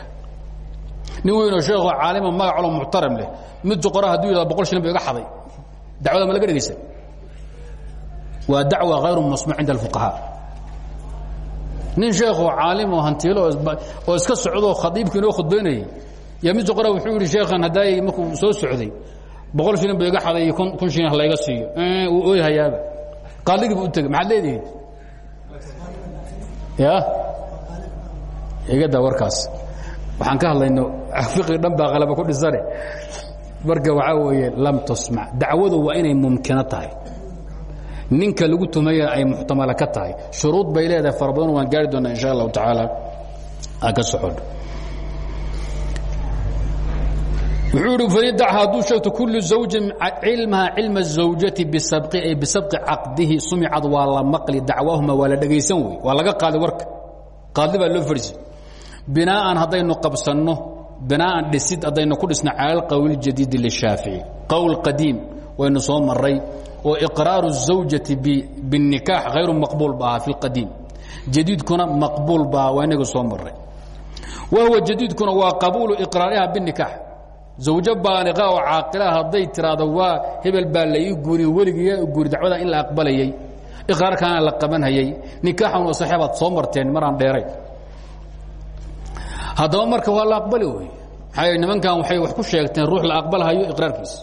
Nin weynoo sheekho caalima magacolo muxtaram leh mid juqora haduu yidhahdo boqol shilin ba iga xaday. Dacwada ma laga dhegaysan waa dacwa hayru masmuuc cinda alfuqahaa nin sheekoo caalim oo hantiilo oo iska socdoo khadiibkii inoo khudbaynayay. Yaa mid qora wuxuu yidhi sheekhan haddaay markuu soo socday boqol shilin ba iga xaday kun shilin ha layga siiyo. Wuu ooyhayaaba qaaligii bu u tegey maxaad leedihiin? Ya igada warkaas. Waxaan ka hadlayno fiqi dhan baa qalaba ku dhisane. Marka waxaa weeye lam tusmac. Dacwadu waa inay mumkino tahay ninka lagu tumaya ay muxtamala ka tahay. Shuruud bay leedahay fara badan waan gaari doonaa insha allahu tacaala. Aan ka socon wuxuu ihi falidac hadduu sheegto kullu zawjin cilmaha cilma zawjati bisabqi caqdihi sumicad waa la maqli dacwaahuma waa la dhegaysan wey waa laga qaaday warka. Qaadli baa loo fadhiisay binaa'an haddaynu qabsanno binaa'an dhisid haddaynu ku dhisna cala alqowl jadiidi lishaafici qowl qadiim waynu soo maray oo iqraaru الزawjati biالnikaax hayru maqbuul ba ahaa fi اlqadiim jadiidkuna maqbuul ba waa inaga soo maray wa huwa jadiidkuna waa qabuulu iqraariha biالnikaax zawjo baaliqa oo caaqila hadday tiraahdo waa hebel baa la ii guuriy weligiiya guuri dacwada in la aqbalayay iqraarkaana la qabanhayay nikaaxan oo saxiibaad soo marteen maraan dheeray haddaba marka waa la aqbali wey maxaa nimankan waxay wax ku sheegteen ruux la aqbalhayo iqraarkiisa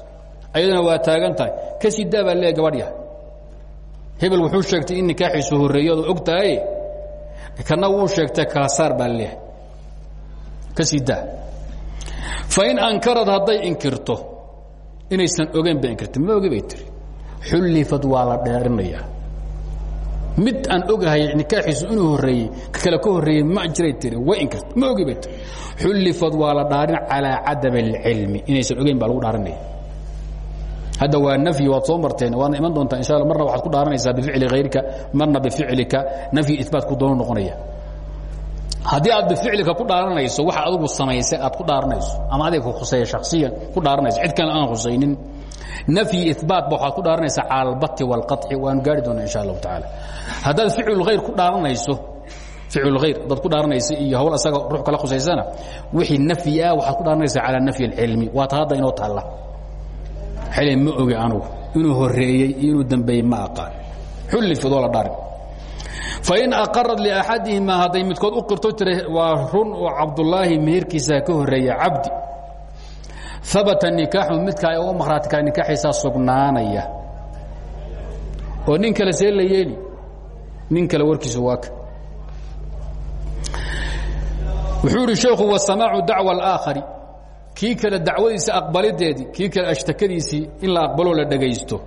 ayaduna waa taagan tahay. Ka sii daa baa leeya gabadh yahay. Hebel wuxuu sheegtay in nikaaxiisu horreeyay adoo og tahay. Kana wuu sheegtay kala saar baa leeyahay. Ka sii daa. Fain ankarad hadday inkirto inaysan ogeyn bay inkirta ma ogi bay tiri. Xullifad waa la dheerinayaa mid aan ogahay nikaaxiisu inuu horreeyey ka kale ka horreeyey ma jiray tiri. Way inkirta ma ogi bay tiri. Xullifad waa la dhaarin calaa cadam اlcilmi inaysan ogeyn baa lagu dhaarinaya hadda waa nafyi waad soo marteen waadna iman doontaa insha alla marna waxaad ku dhaaranaysaa bificli hayrika marna bificlika nafyi ibaat ku doono noqonaya haddii aad bificlika ku dhaaranayso waxa adugu samaysay aad ku dhaaranayso ama adig khuseeya shaksiyan ku dhaaranayso cid kale aan khusaynin nafyi ibaat ba waxaad ku dhaaranaysaa cala albati wاlqaطci waan gaari doonaa insha allahu tacaala haddaad ficlulhayr ku dhaaranayso ficlulhayr haddaad ku dhaaranaysa iyo hawl asaga ruux kala khusaysana wixii nafyi ah waxaad ku dhaaranaysaa calaa nafyi اlcilmi waa ta hadda inoo taalla xili ma ogi anugu. Inuu horeeyey inuu dambeeyey ma aqaan. Xullifadoo la dharin fain aqarad liaxadihima hadday midkood u qirto tira waa run oo cabdulaahi meherkiisa ka horreeya cabdi. Abata nikaaxu midkaa u makhraatikaa nikaaxiisaa sugnaanaya. Oo nin kale see la nin kale warkiisu waa ka. Wuxuu idhi sheekhu wasamaacu dacwa alaakhari kii kale dacwadiisa aqbalideedii kii kale ashtakadiisii in la aqbaloo la dhegaysto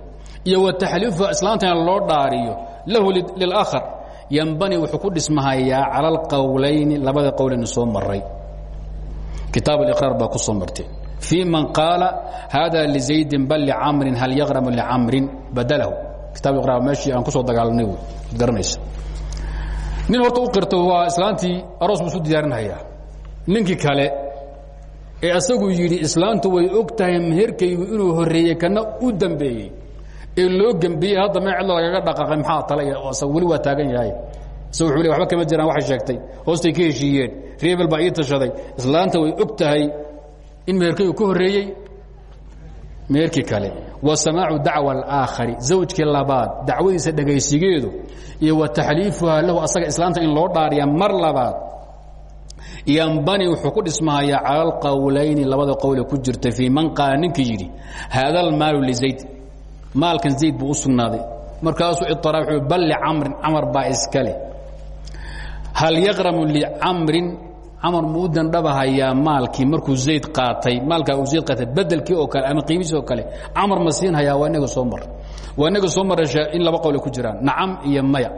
iyo wa taxliifuha islaantana loo dhaariyo lahu lilakhar yambani wuxuu ku dhismahayaa cala alqowlayni labada qowlayni soo maray kitaab aliqraar baa ku soo martee fii man qaala hada lizaydin bal licamrin hal yaqramu licamrin badalahu. Kitab iqraar meeshii aan ku soo dagaalanay wey garanaysa nin horta u qirto waa islaantii aroos buu isu diyaarinhayaa ninkii kale ee asagu yidhi islaantu way og tahay meherkaygu inuu horeeyey kana u dambeeyey. Ee loo gembiyey hadda mee cidlo lagaga dhaqaaqay maxaa tala asag weli waa taagan yahay. Isagu wuxuu le waxba kama jiraan waxay sheegtay. Hoostay ka heshiiyeen. Reebel baa ii tashaday. Islaanta way og tahay in meherkaygu ka horreeyey? Meherkii kale. Wa samaacu dacwa alaakhari zawjkii labaad dacwadiisa dhegaysigeedu iyo wa taxliifuhaa lahu asaga islaanta in loo dhaariya mar labaad yambani wuxuu ku dhismahayaa cala alqowlayni labada qowle ku jirta fii man qaala ninkii yidhi haada almaalu lizayd maalkan zayd buu u sugnaaday. Markaasuu iطara wuxuu bal licamrin camar baa iska leh. Hal yaqramu licamrin camar muu u dandhabahayaa maalkii markuu zayd qaatay maalkaa uu zayd qaatay bedelkii oo kale ama qiimihiis oo kale camar ma siin hayaa waa inaga soo mar. Waa inaga soo marasha in laba qowle ku jiraan nacam iyo maya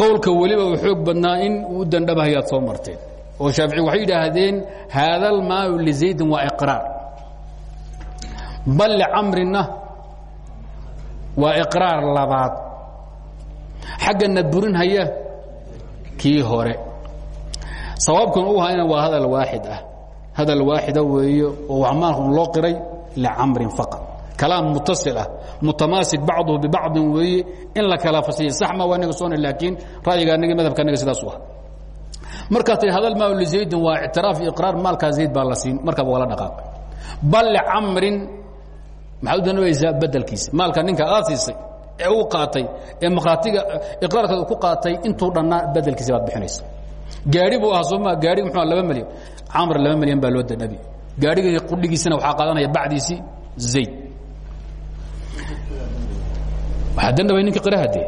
qowlka weliba xoog badnaa in uu dandhabahayaad soo marteen. oo shaafici waxay yidhaahdeen haada almaalu lizaydin waa iqraar bal licamrina waa iqraar labaad. Xaggana burinhaya kii hore. Sababkan u hayna waa hadal waaxid ah. Hadal waaxida weeye oo wax maalkan loo qiray licamrin faqad kalaam mutasil ah mutamaasik bacduhu bibacdin weeye in la kala fasiyay sax ma waa inaga soona laakiin ra'yiga anaga madhabka anaga sidaas u ah. Markaa tii hadal maal lizaydin waa ictiraaf iyo iqraar maalkaa zayd baa la siin markaaba waa la dhaqaaq. Bal licamrin maxaad u danabaysaa bedelkiisa maalka ninka aad siisay ee uu qaatay ee makhraatiga iqraarkaada ku qaatay intuu dhannaa bedelkiisa baad bixinaysa. Gaari buu ahaa sooma gaari muxuu laba milyan. Camr laba milyan baa loo danabi gaarigii qudhigiisana waxaa qaadanaya bacdiisii zayd waxaa danabay ninka qiraha dee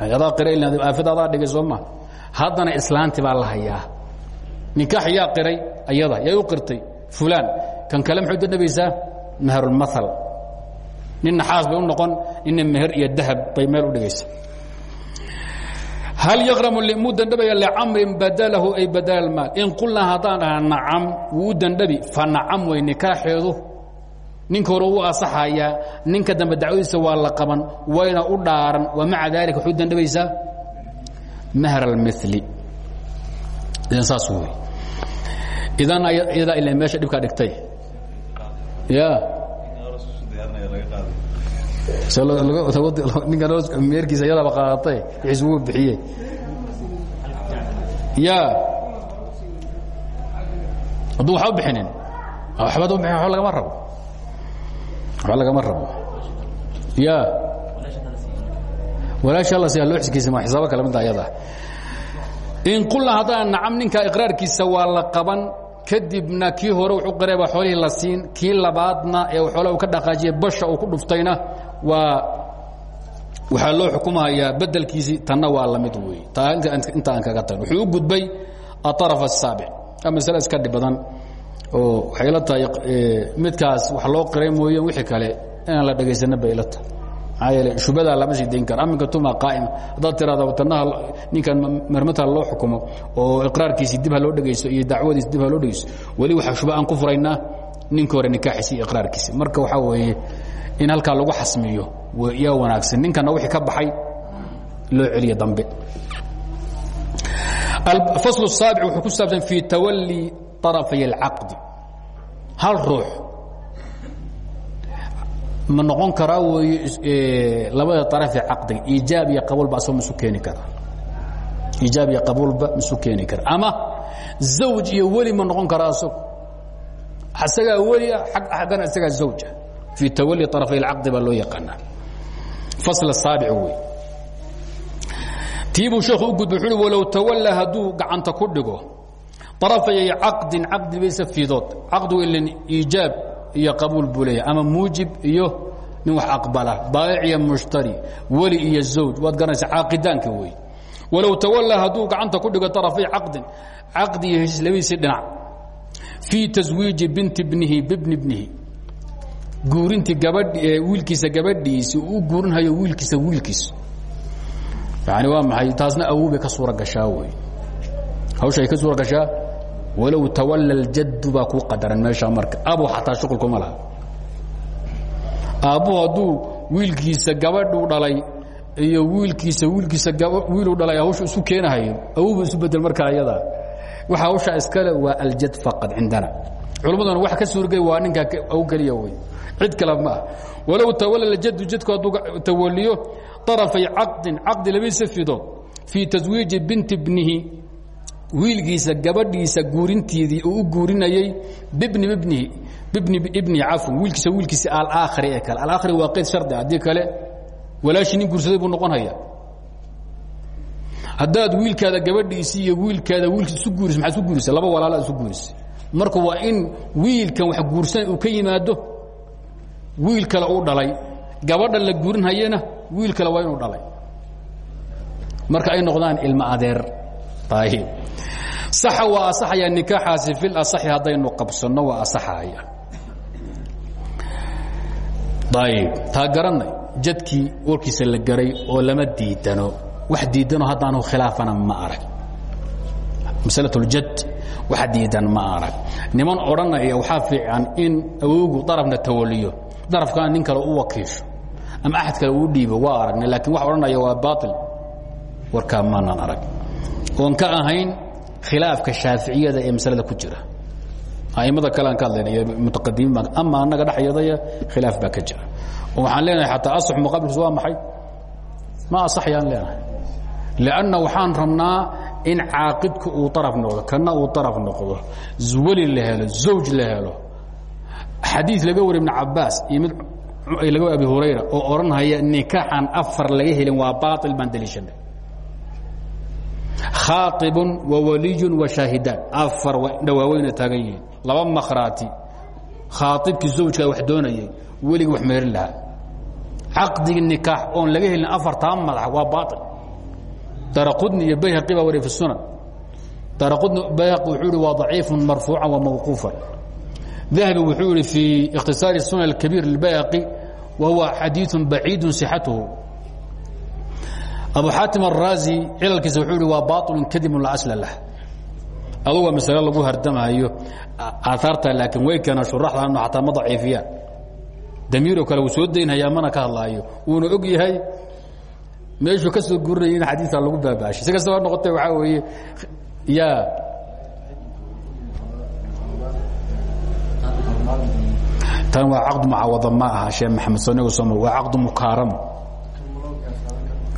adaa qira aafid adaa dhigay soo maa haddana islaanti baa la hayaa. Nikaax yaa qiray ayada yaa u qirtay. Fulaan kan kale muxuu danabaysaa maharulmaal nin naxaas bay u noqon ina meher iyo dahab bay meel u dhigaysa. Hal yaqramu muu dandhabaya licamrin badalahu ay badala maal. In qulnaa haddaan dhaha nacam wuu u dandhabi. Fa nacam wey nikaaxeedu ninka hore u asaxayaa ninka dambe dacwadiisa waa la qaban wayna u dhaaran. Wa maca daalika waxay u dandhabaysaa mahr almili idan saas wey idan iyadaa ila meesha dhibkaa dhigtay. Ya. Ninkameerkiisa iyadaaba qaadatay wixiis wuu bixiyey. Ya. Hadduu waxba bixinin waxbad u bixin waba lagama rabo waxba lagama rabo. Ya. Walaasha alla siyaa loo xiskiisa ma xisaabo kale midda ayada. In qulna haddaan nacam ninka iqraarkiisa waa la qaban kadibna kii hore wuxuu qiree baa la siin kii labaadna ee xoolaha uu ka dhaqaajiyey basha uu ku dhuftayna waa waxaa loo xukumayaa bedelkiisii tanna waa la mid wey inta aan kaga tagno wuxuu gudbay aaraf asaabic a masale iska badan oo waxay la tahay midkaas wax loo qiray mooye wixii kale inaan la dhegaysanna bay ila tahay. Maxaa yeele shubadaa lama sii dayn kara aminka tuma qaa'ima haddaad tiraada tanaha ninkan marmata loo xukumo oo iqraarkiisii dib ha loo dhegaysto iyo dacwadiisi dib ha loo dhegaysto weli waxaa shuba aan ku furaynaa ninka hore nikaaxiisi iyo iqraarkiisi. Marka waxaa weeye in halkaa lagu xasmiyo yaa wanaagsan. Ninkana wixii ka baxay loo celiya dambe. Alfasl الsaabic wuxuu ku saabsan fii tawali طarafay اlcaqdi hal ruux ma noqon karaa weeye labada طarafee caqdiga iijaab iyo qabuulba asagoo misu keeni kara iijaab iyo qabuulba misu keeni kara ama zawj iyo weli ma noqon karaa asago isagaa weli ah aggana isagaa zawja fii tawali طarafay اlcaqdi baa loo yaqaanaa fasl saabic wey tiibuu sheekhu u gudbay wuxu uhi walow tawallaa hadduu gacanta ku dhigo طarafayay caqdin caqdi baysa fiidood. Caqdigu ilan iijaab iyo qabuul buu leeyahay. Ama muujib iyo nin wax aqbala. Baa'ic iyo mushtari. Weli iyo zawj. Waad garanaysa caaqidaanka wey walow tawallaa hadduu gacanta ku dhigo طarafay caqdin. Caqdi iyo heshiis labadiisii dhinac. Fii taswiiji binti bnihi bibni bnihi guurintii gabadh wiilkiisa gabadhiisi uu u guurinhayo wiilkiisa wiilkiisa yani waa maxay? Taasna awobay ka suura gashaa wey hawsha ay ka suura gashaa walow tawalla اljaddu baa kuu qadaran meesha marka. Abo xataa shuqul kuma laha. Aabbuhu hadduu wiilkiisa gabadhuu dhalay iyo wiilkiisa wiilkiisa wiiluu dhalay hawsha isu keenahayo awobu isu bedel markaa iyadaa waxa hawshaa iskale waa aljad faqad cindana. Culummaduna wax ka suurgay waa ninkaa aw keliya wey cid kale ma ah walow tawalla jadu jadku hadduu tawaliyo طarafay caqdin caqdi labadiisa fidood fii taswiiji binti bnihi wiilkiisa gabadhiisa guurinteedii uu u guurinayey bibni bibnihi bibni ibnihi cafwan wiilkiisa wiilkiisa alaakhari ee kale. Alaakhari waa qayd shardi haddii kale walaashii nin guursaday buu noqon haya haddaad wiilkaada gabadhiisii iyo wiilkaada wiilkiis isu guurisa maxaad isu guurisa? Laba walaala isu guurisa. Marka waa in wiilkan wax guursan uu ka yimaado wiil kale uu dhalay. Gabadhan la guurinhayena wiil kale waa inuu dhalay. Marka ay noqdaan ilmo adeer saxa waa asaxaya nikaaxaasi fil asaxi haddaynu qabsanno waa asaxaya ayib taa garanay jadkii warkiisa la garay oo lama diidano. Wax diidano haddaanu khilaafana ma arag. Masalaةuljad wax diidan ma arag. Niman odhanaya waxaa fiican in awowgu darafna tawaliyo. Darafkana nin kale u wakiisho ama axad kale uu dhiibo waa aragnay laakiin wax odhanaya waa baail warkaa maanaan arag oon ka ahayn khilaafka shaaficiyada ee masalada ku jira. Aimada kalean ka hadlayna iyo mutaqadimiin baa ama annaga dhexyadaya khilaaf baa ka jira. Oo waxaan leenahay xataa asax muqaabilkiis waa maxay? Ma asaxyaan leenahay. Lanna waxaan rabnaa in caaqidku uu araf noqdo kana uu araf noqdo. Weli la helo zawj la helo. Xadii laga wari ibn cabaas iyo mid laga abi hurayra oo odhanhaya nikaaxan afar laga helin waa baail baan daliishanay khaaibun wa waliyun wa shaahidaan afar dhawaaweyna taagan yihiin. Laba makhraati khaaibkii zawjkaa wax doonayay weligii wax meerin lahaa. Caqdigii nikaax oon laga helin afartaa madax waa baail daraqudni iyo bayhaqi baa wariya fi sunan. Daraqudni bayhaqi wuxuu ihi waa daciifun marfuucan wa mawquufan. Dahabi wuxuu ihi fii ikhtisaari sunan alkabiir lbayhaqi wa huwa xadiiثu baciidu صixatuhu abu xaatim araazi cilalkiisa wuxuu hi waa baailun kadibun laa asla lah. Aduga masale lagu hardamaayo aaaarta laakiin way keenaan shuraxdan ataa ma daciifiyaan damiiroo kale uu soo daynhayaa mana ka hadlaayo. Wuuna og yahay meeshuu ka soo gurinaya in lagu baabaashay si kastaba noqotee waxaa weeye ya tan waa caqdu mucawada ma aha sheekh maxamed sanigo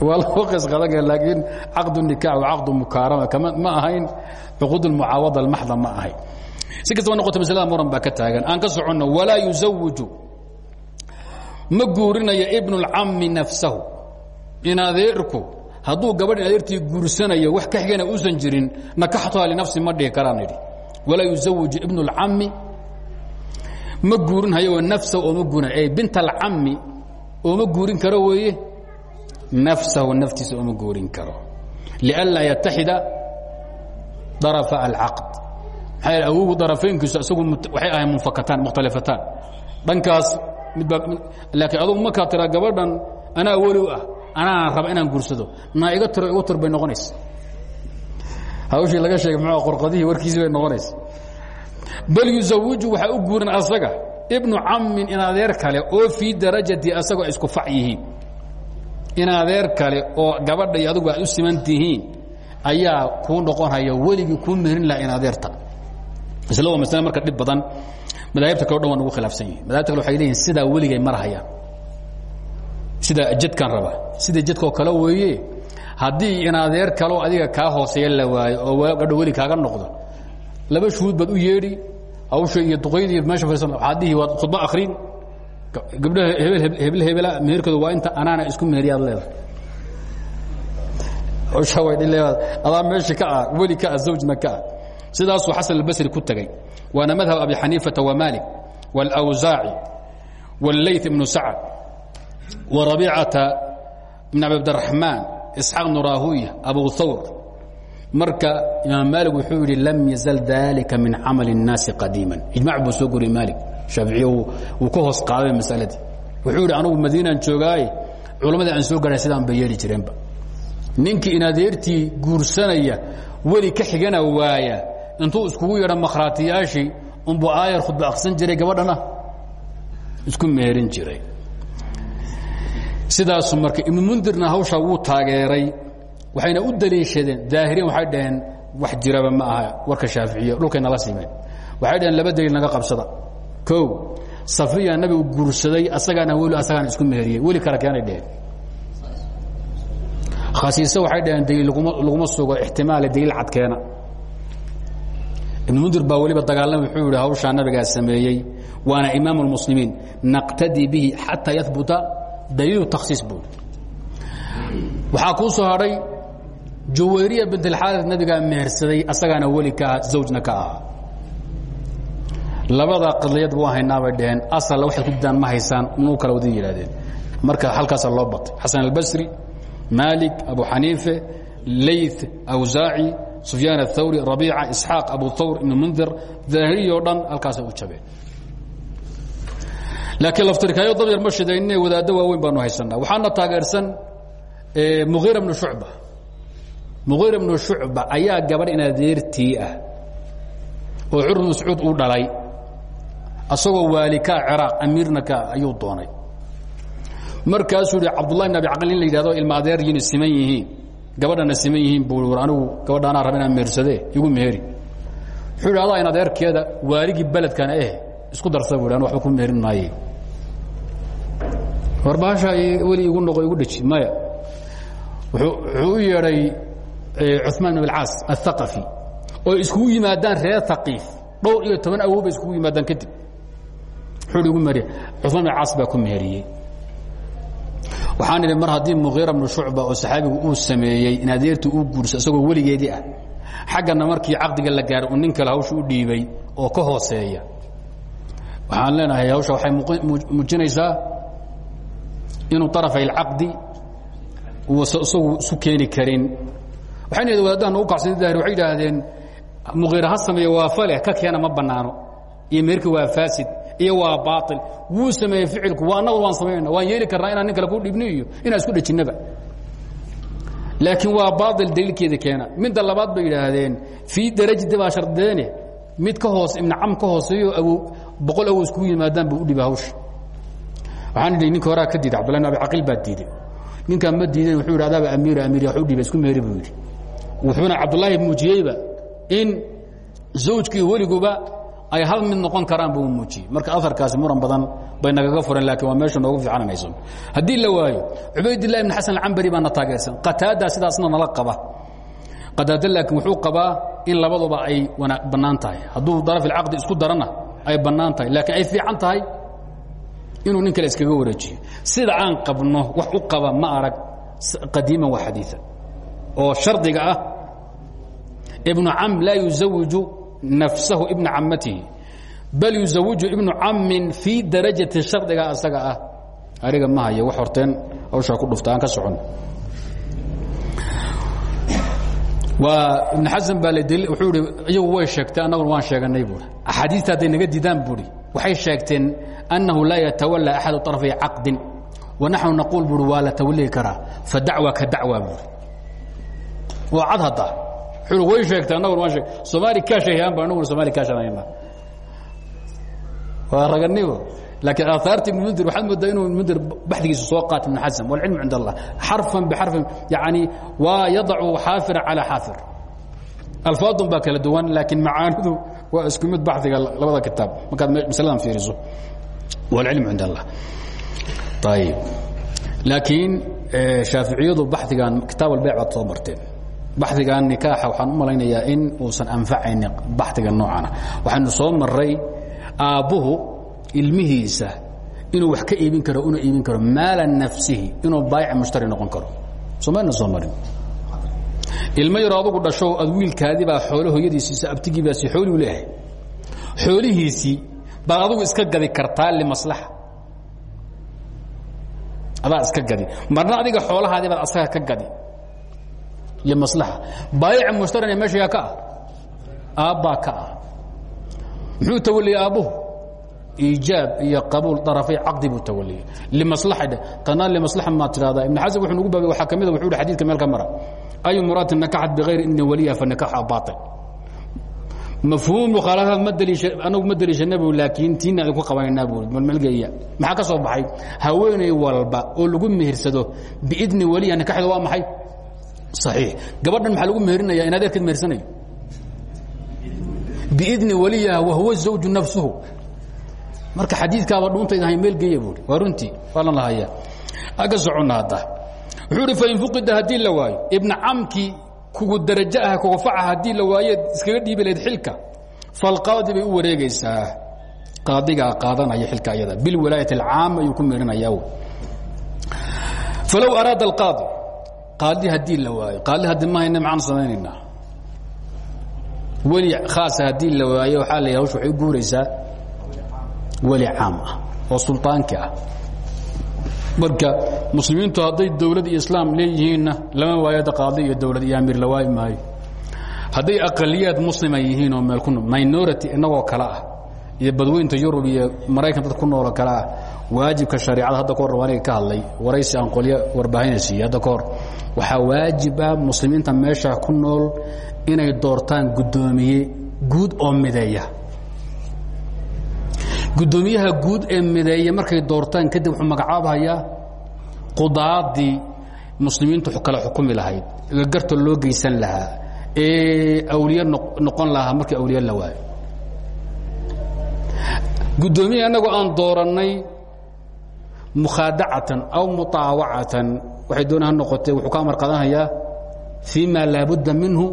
waa loo qisqadag laakiin caqdu nikaax waa caqdu mukaarama kama ma ahayn cuquud mucaawada almaxda ma ahayn si kastaba noqoto maslada muran baa ka taagan. Aan ka soconno walaa yuzawiju ma guurinayo ibnu اlcami nafsahu. In adeerku hadduu gabadh in adeertii guursanayo wax ka xigana uusan jirin nakaxtuha linafsi ma dhihi karaan idhi walaa yuzawiju ibnu اlcami ma guurinhayo nafsahu ooma guurin. Ee bint alcami ooma guurin karo weeye nafsahu naftiisa ooma guurin karo. lianlaa yataxida darafa alcaqd maxaa yeel awogu darafaynkiisu isagu waxay ahayn munfakataan mukhtalifataan dhankaas midbaa laakiin adugu markaa tiraa gabadhan anaa weli u ah anaana raba inaan guursado. Naa iga tiro igu tir bay noqonaysa hawshii laga sheegay muxuu qorqadihii warkiisii bay noqonaysa bal yuzawiju waxaa u guuran asaga ibnu cammin in adeer kale oo fii darajati asagoo isku fac yihiin in adeer kale oo gabadha iyo adugu aad u siman tihiin ayaa kuu noqonhaya weligii kuu merin laha in adeerta isla waa masle marka dhib badan madaahibta kale o dhan waa nagu khilaafsan yihiin madahibta kale waxay leeyihiin sidaa weligay marhayaan sida jadkan raba. Sida jadkoo kale weeye haddii in adeer kaleo adiga kaa hooseeya la waayo oo gadho weli kaaga noqdo laba shuhuud baad u yeedhi hawsha iyo duqayd iyo meesha fadhiisan waxaad dhihi waad khudbo akhrin gabdhaha hebel hebel hebela meherkooda waa inta anaana isku meheriyaad leedahay hawsha way dhileedaad adaa meesha ka ah weli ka ah zawjna ka ah sidaasuu xasan albasri ku tegey waana madhab abi xaniifata wa maalik wاlawsaaci wاllayth ibnu sacd wa rabiicata ibn abi abdiraxmaan isxaaq bnu raahuya abu thawr marka imaam maali wuxuu yidhi lam yazal dalika min camal الnaasi qadiima ijmac buu soo goriyey maali shaaficiy wuu ka hoos qaaday masaladii. Wuxuu yidhi anugu madiinaan joogaaye culammadii aan soo garay sidaan bay yeeli jireenba. Ninkii in adeertii guursanaya weli ka xigana waaya. Intuu iskugu yeedha makhraatiyaashii unbu aayar khudba aksan jiray gabadhana. Isku meherin jiray. Sidaasu marka ibnu mundirna hawshaa wuu taageeray waxayna u daliishadeen daahiriin waxay dhaheen wax jiraba ma aha warka shaaficiya dhulkay nala simeen waxay dhaheen laba daliil naga qabsada o safiya nabigu guursaday asagaana weli asagaana isku meheriyey weli kale keenay dheheen. Khasiise waxay dhaheen daliil laguma sugo ixtimaale daliil cadkeena. Ibnu mundir baa weliba dagaalama wuxuu yidhi hawshaa nabigaa sameeyey waana imaam اlmuslimiin naqtadii bihi xataa yahbuta daliilu takhsiis buuri waxaa kuu soo hadhay jawayriya bint alxaaris nabigaa mehersaday asagaana weli ka ah zawjna ka ahaa labada qadliyad waa haynaabay dheheen asal waxay ku didaan ma haysaan nuu kala wada yidhahdeen marka halkaasaa loo batay xasan albasri maalik abu xaniife layth awsaaci sufyaan aلthawri rabiica isxaaq abu thawr ibn mundir daahiriy o dhan halkaasay u jabeen laakiin laftirkaayo dab yar ma shidayne wadaaddo waaweyn baanu haysanaa. Waxaana taageersan muhiira bnu shucba. Muhiira bnu shucba ayaa gabadh in adeertii ah oo cur mascuud uu dhalay asagoo waalikaa ciraaq amiirna ka ayuu doonay. Markaasuu yidhi cabdullahi bn abi caqil in la yidhahdo ilma siman yihiin gabadhana siman yihiin buu anigu gabadha anaa mehersadee igu meheri wuxuu yidhi adaa in adeerkeeda waaligii eh isku darsa bu an ku meherin maaye war baasha weli igu noqo igu dheji maya. Wuxuu u yeedhay cuثmaan bn alcaas aلthaqafi oo iskugu yimaadaan reer haqiif dhowr iyo toban yimaadaan kadib uu igu mr cumaan bin caas baa ku meheriyey. Waxaan idhi mar haddii mukiira bnu shucba oo saxaabigu uu sameeyey in adeertu uu guursa isagoo weligeedii ah xaggana markii caqdiga la gaaro uu nin kale hawsha u dhiibay oo ka hooseeya. Waxaan leenahay hawsha waxay muujinaysaa inuu طarafay اlcaqdi uusa isagu isu keeni karin. Waxayna yidhi wadaadahana u kacsan daahir waxay idhaahdeen mukiira ha sameeya waa fale ka keena ma bannaano iyo meerka waa faasid iyo waa baail wuu sameeyey ficilku. Waa annagu waan samaynana waan yeeli karnaa inaan nin kale ku dhibni iyo inaan isku dhejinnaba laakiin waa baail daliilkeeda keena. Midda labaad bay yidhaahdeen fii darajati baa shardeene mid ka hoos ibn cam ka hooseeyo awow boqol awow iskugu yimaadaan buu u dhiba hawsha. Waxaan idhi ninka horaa ka diiday cabdullahi bin abi caqil baa diiday. Ninkaan ma diidan wuxuu yidhi adaaba amiira amiir wax u dhiba isku meeri buu yidhi. Wuxuuna cabdullaahi muujiyeyba in zawjkii weliguba ay hal mid noqon karaan buu muujiyey. Marka aarkaasi muran badan bay nagaga fureen laakiin waa meesha noogu fiicananayso haddii la waayo cubaydillahi ibn xasan alcambari baana taageersan. Qataada sidaasna nala qaba. Qataada laakiin wuxuu qabaa in labaduba ay bannaan tahay. Hadduu daraf ilcaqdi isku darana ay bannaan tahay. Laakiin ay fiican tahay inuu nin kale iskaga wareejiyo. Sida aan qabno wax u qaba ma arag qadiiman wa xadiian oo shardiga ah ibnu cam laa yuzawiju nafsahu ibna camatihi bal yuzawiju ibnu cammin fii darajati shardiga asaga ah. Ariga ma haya wax horteen hawshaa ku dhufta aan ka socon. Waa ibn xasan baa wuxuu ihi iyagu way sheegtee annaguna waan sheeganay buui axaadiista hadday naga diidaan buuhi waxay sheegteen annahu laa yatawalaa axadu طarfay caqdin wanaxnu naquul buui waa la tawalii karaa fadacwa ka dacwa buui waa cad hadda way sheegtay annaguna waan sheeg soomaali kaashahayaan ba annaguna somaali kaashanayna waa raganimo laakiin aahaarta ibn mundir waxaad moodaa inuu mundir baxdigiisa soo qaata ibn xasan walcilmu cind allah. Xarfan bixarfin yani waa yadacu xaafira calaa xaafir. Alfaadun baa kala duwan laakiin macaanidu waa isku mid baxdiga labada kitaab. Markaad masaladan fiiriso. Walcilmu cind allah. Ayib laakiin shaaficiyadu baxdigan kitaab albeyc baad soo marteen baxdigan nikaaxa waxaan u malaynayaa in uusan anfacaynin baxdiga noocana. Waxaynu soo maray aabbuhu ilmihiisa inuu wax ka iibin karo una iibin karo maala nafsihi inuu baayic mushtari noqon karo. Somayna soo marin? Ilmo yaro adugu dhasho ad wiilkaadibaa xoolo hooyadiisiisa abtigiibaasi xooluu leeyahay xoolihiisii baad adugu iska gadi kartaa limaslaxa adaa iska gadi. Marna adiga xoolahaadii baad asaga ka gadi limaslaxa baayica mushtarina meesha yaa ka ah. Aabbaa ka ah. Muxuu tawaliyey aabbuhu? Iijaab iyo qabuul darafay caqdi buu tawaliyey. Limaslaxa dhe tanaa limaslaxa maad tidhahdaa ibn xasan wuxuu nugu baabay waxaa ka mida wuxuu hi xadidka meel ka mara. Ayu muraatin nakaxat bikayri idni waliya fa nikaxa baail mafhuum mukhaalafaad ma daliisha anagu ma daliishana bu laakiin tiina idinku qabananaa bu malmelgeeya maxaa ka soo baxay? Haweeney walba oo lagu mehirsado biidni waliya nikaxda waa maxay صaxiix gabadhan maxaa lagu meherinaya in adeerkeed mehersanayo biidni waliyaha wahuwa zawju nafsuhu marka xadiidkaaba dhuuntayda hay meel geeya buui waa runtii waa lan lahaya aga soconna hadda wuxuu uhi fain fuqida haddii la waayo ibna camkii kugu darajo ah kugufaca haddii la waayeed iskaga dhiibi lahayd xilka falqaadi bay u wareegaysaa qaadigaa qaadanaya xilka ayada bilwalaayat alcaama ayuu ku meerinayaa falow araada alqaadi qaadi haddii la waayo. Qaadi haddii ma hayna maxaan samaynaynaa? Weli khaasa haddii la waayo waxaa la hawsha waxay u guuraysaa weli caam ah oo sulطaankii ah. Marka muslimiintu hadday dawlad iyo islaam leeyihiinna lama waayada qaadi iyo dawlad iyo amiir la waayi maayo. Hadday aqaliyaad muslima yihiin oo meel ku minority inagoo kale ah iyo badweynta yurub iyo maraykan dad ku nooloo kale ah waajibka shareicada hadda kahor aniga ka hadlay. Waraysi aan qolyo warbaahinay siiyey hadda kahor waxaa waajiba muslimiinta meesha ku nool inay doortaan guddoomiye guud oo mideeya. Guddoomiyaha guud ee mideeya markay doortaan kadib wuxuu magacaabahayaa qudaadii muslimiintu kale xukumi lahayd. Garta loo geysan lahaa. Ee awliye noqon lahaa markii awliye la waayo. Guddoomiyaha annagoo aan doorannay mukhaadacatan aw muطaawacatan waxay doona ha noqotee wuxuu ka amar qaadanayaa fii ma laabudda minhu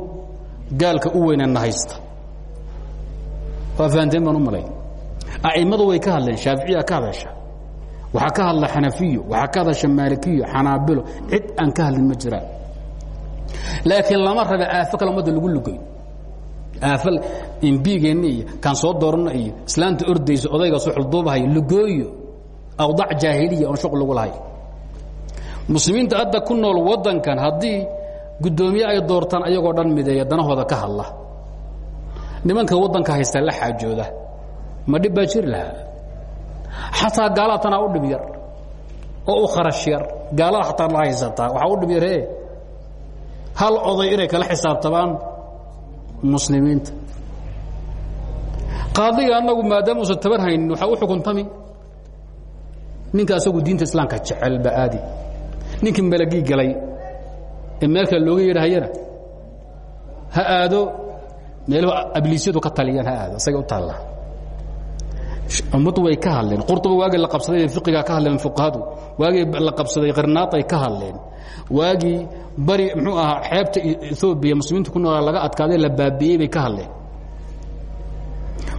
gaalka u weynana haysta. Waa fahanteen baan u malay. A'immadu way ka hadleen shaaficiya ka hadasha waxaa ka hadla xanafiyo waxaa ka hadasha maalikiyo xanaabilo cid aan ka hadlin ma jiraan. Laakiin lama raba aafo kale ummadda lagu lugay aafo imbigeenna iyo kaan soo dooranno iyo islaanta ordaysa odayga suxulduubahay lugooyo awdac jaahiliya oon shuq lagu lahay. Muslimiinta hadda ku nool waddankan haddii guddoomiye ay doortaan ayagoo dhan mideeya danahooda ka hadla. Nimanka waddanka haysta la xaajooda. Ma dhib baa jiri lahaa. Xataa u dhib oo u kharash yar. Gaalada la haysataa waxaa u dhib yar e hal oday inay kala xisaabtamaan muslimiinta. Qaadiga annagu maadaama usan tabar haynin waxaa u xukuntami ninka asagu diinta islaamka jecel ba aadi. Ninkii malagii galay ee meel kale looga yeedhahayana ha aado meeluhu abliisyadu ka taliyaan ha aado isaga u taalla. Ummaddu way ka hadleen. Qurtuba waagii la qabsaday fiqigaa ka hadleen fuqahadu. Waagii la qabsaday qarnaatay ka hadleen. Waagii bari muxuu ahaa xeebta ethoobiya muslimiinta ku noolaa laga adkaaday la baabi'iyey bay ka hadleen.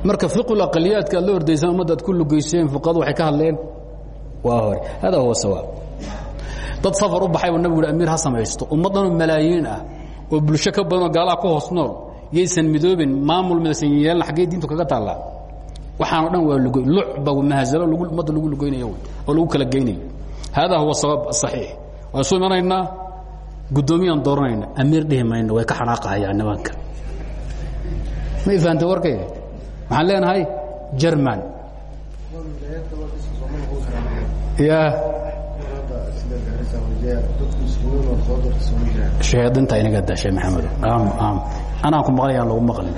Marka fiqul aqaliyaadka aad la ordaysaan ummadda ad ku lugayseen fuqahadu waxay ka hadleen waa hore. Hada huwa sawaab. Dad safar u baxay buu nabigu uhi amiir ha samaysto. Ummaddanoo malaayiin ah oo bulsho ka badanoo gaalaha ku hoos nool yaysan midoobin maamul midaysan yeelan xaggee diintu kaga taallaa? Waxaano dhan waa lugoy lucba mahazalo ummadda lagu lugoynayo oo lagu kala geynayo. Hada huwa sawaab asaxiix waan isu imanaynaa guddoomiyaan dooranayna amiir dhihi mayno way ka xanaaqahayaan nimanka may fahamtay warkayga waxaan leenahay jerman ya. Sheedinta inaga dashay maxamedo anaan ku maqlayaan lagu maqlin.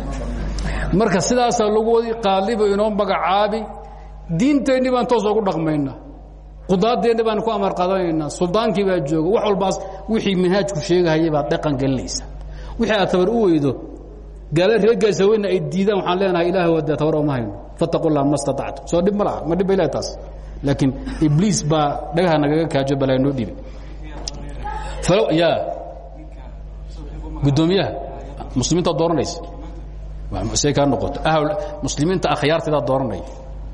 Marka sidaasaa lagu wadi qaaliba inoo magacaabi diinteenni baan toos ogu dhaqmayna. Qudaadeenni baan ku amar qadanayna suldaankii baa jooga. Wax walbaas wixii manhaajku sheegahayay baad dhaqan gelinaysa. Wixii aad tabar u weydo gaala reegaasa weyna ay diidaan waxaan leenahay ilaah wada tabar oma hayno. Fataqu llah ma staطactu soo dhib ma laha. Ma dhib bay leetaas laakiin ibliis baa dhagaha nagaga kaajo balaa noo dhiibay ya. Guddoomiyaha muslimiintaad dooranaysa say kaa noqoto. Muslimiinta akhyaarteedaa dooranaya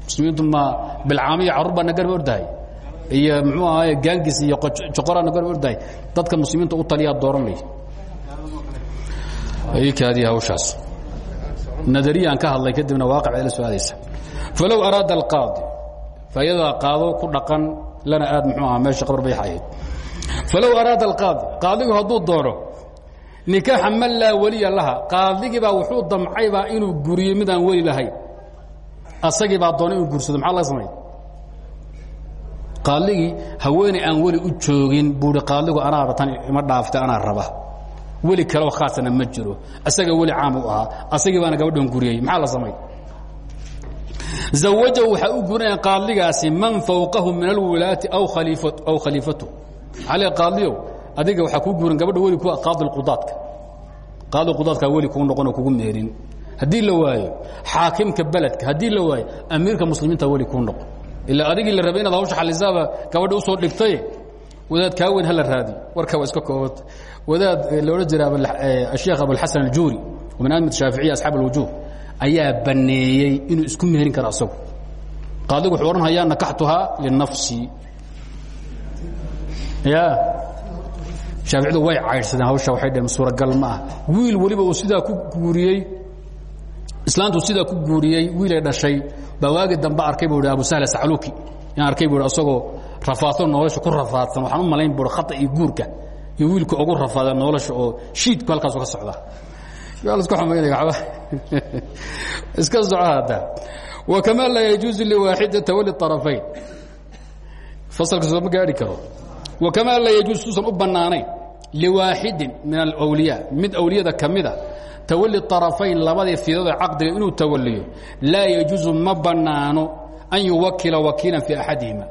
muslimiintu ma bilcaamiya carruur baa na garba ordahay. Iyo muxuu ahaay gaangis iyo joqoraa na garba ordahay. Dadka muslimiinta u taliyaa dooranaya kaadii hawshaas. Nadariyaan ka hadlay kadibna waaqicda la soo aadaysa. Falow araada alqaadi faa'idadaa qaado ku dhaqan lana aad muxuu aha meesha qabar bayx ahayd. Falow araada alqaadi qaadigu hadduu doono nikaaxa man laa weliya laha qaadigiibaa wuxuu damcaybaa inuu guriyo midaan weli lahayn. Asagiibaa doona inuu gursado maxaa laga samay qaadigii haweeney aan weli u joogin buui qaadigu anaaba tan ima dhaafta anaa raba weli kaleo khaasana ma jiro. Asaga weli caam u ahaa asagii baana gabadhan guriyey maxaa la samay zawajahu waxaa u gurinaya qaadigaasi man fawqahu min alwilaati aw khaliifatu maxaa le qaadiyow adiga waxaa kuu guuran gabadha weli ku qaadi qudaadka. Qaadi qudaadkaa weli kuu noqonoo kugu meerin haddii la waayo xaakimka beledka haddii la waayo amiirka muslimiinta weli kuu noqon. Ilaa adigii la rabay inaad hawsha xalisaaba gabadha u soo dhigtay wadaad kaa weyn hala raadi. Warka waa iska koobata wadaad loodhan jira asheekh abulxasan aljuuri min aimad shaaficiya asxaab alwujuuh ayaa baneeyey inuu isku meherin karo asagu. Qaadigu wuxuu odhanhayaa nakaxtuhaa linafsi. Ya. Shaaficdu way caydhsadeen hawsha waxay dhaheen suuragal ma ah wiil weliba uu sidaa ku guuriyey islaantu sidaa ku guuriyey wiilay dhashay baa waagi dambe arkay buu hi abu sahl sacluki yaan arkay buu asagoo rafaadsan nolosha ku rafaadsan. Waxaan u malayn bui khata iyo guurka iyo wiilka ugu rafaada nolosha oo shiidku halkaasu ka socda iska soco hadda. Wakamaa laa yajuuzu liwaaxida tawali طarafayn fasalka sooma gaari karo. Wakamaa laa yajuuz suusan u bannaanayn liwaaxidin min alwliyaa mid awliyada ka mida tawali طarafayn labadii fiidada caqdiga inuu tawaliyo laa yajuuzu ma bannaano an yuwakila wakiilan fi axadihima.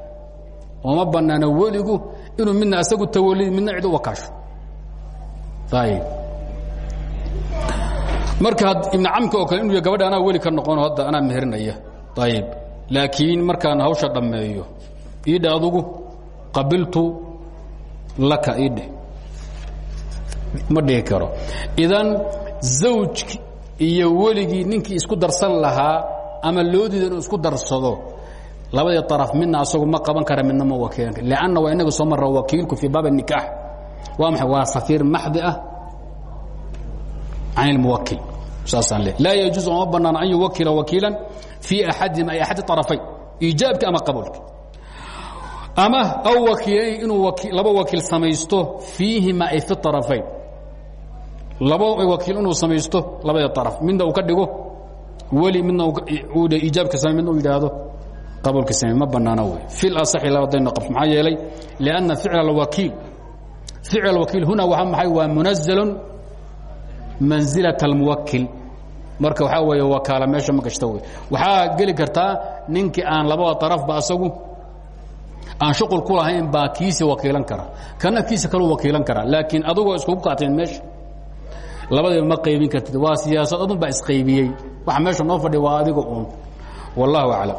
Oo ma bannaano weligu inuu midna asagu tawaliyo midna cid u wakaasho ayb marka ibn camka oo kale inu gabadha anaa weli ka noqono hadda anaa meherinaya ayb laakiin markaan hawsha dhammeeyo iidhe adugu qabiltu laka iidhe ma dhihi karo idan zawjki iyo weligii ninkii isku darsan lahaa ama loodiida inuu isku darsado labadii طaraf midna asagu ma qaban kara midna ma wakiilan kara lanna waa inaga soo marra wakiilku fii baab الnikaax waa maxay waa safiir maxdi ah can اlmuwakil saasaan le laa yajuuز oma banaan an yuwakila wakiila fii axadihim ay axadi طarafayn iijaabki ama qabuulki ama aw wakiilayn inuu laba wakiil samaysto fiihima ay fi طarafayn laba wakiil inuu samaysto labada طaraf midna uu ka dhigo weli midna iijaabka samay midna uu yidhaahdo qabuulka samey ma bannaana wey fi lasaxi labadayno qabs maxaa yeelay lianna ficla alwakiil ficl alwakiil huna waa maxay waa munazalun manzilaة اlmuwakil marka waxaa weeye wakaala meesha ma gashta wey waxaa geli kartaa ninkii aan labada طarafba asagu aan shuqul ku lahayn baa kiisi wakiilan kara kana kiisa kalu wakiilan kara laakiin adugoo iskugu kaateen meesha labadiiba ma qaybin kartid waa siyaasad adun baa isqaybiyey waxa meesha noo fadhiya waa adiga uun wallahu aclam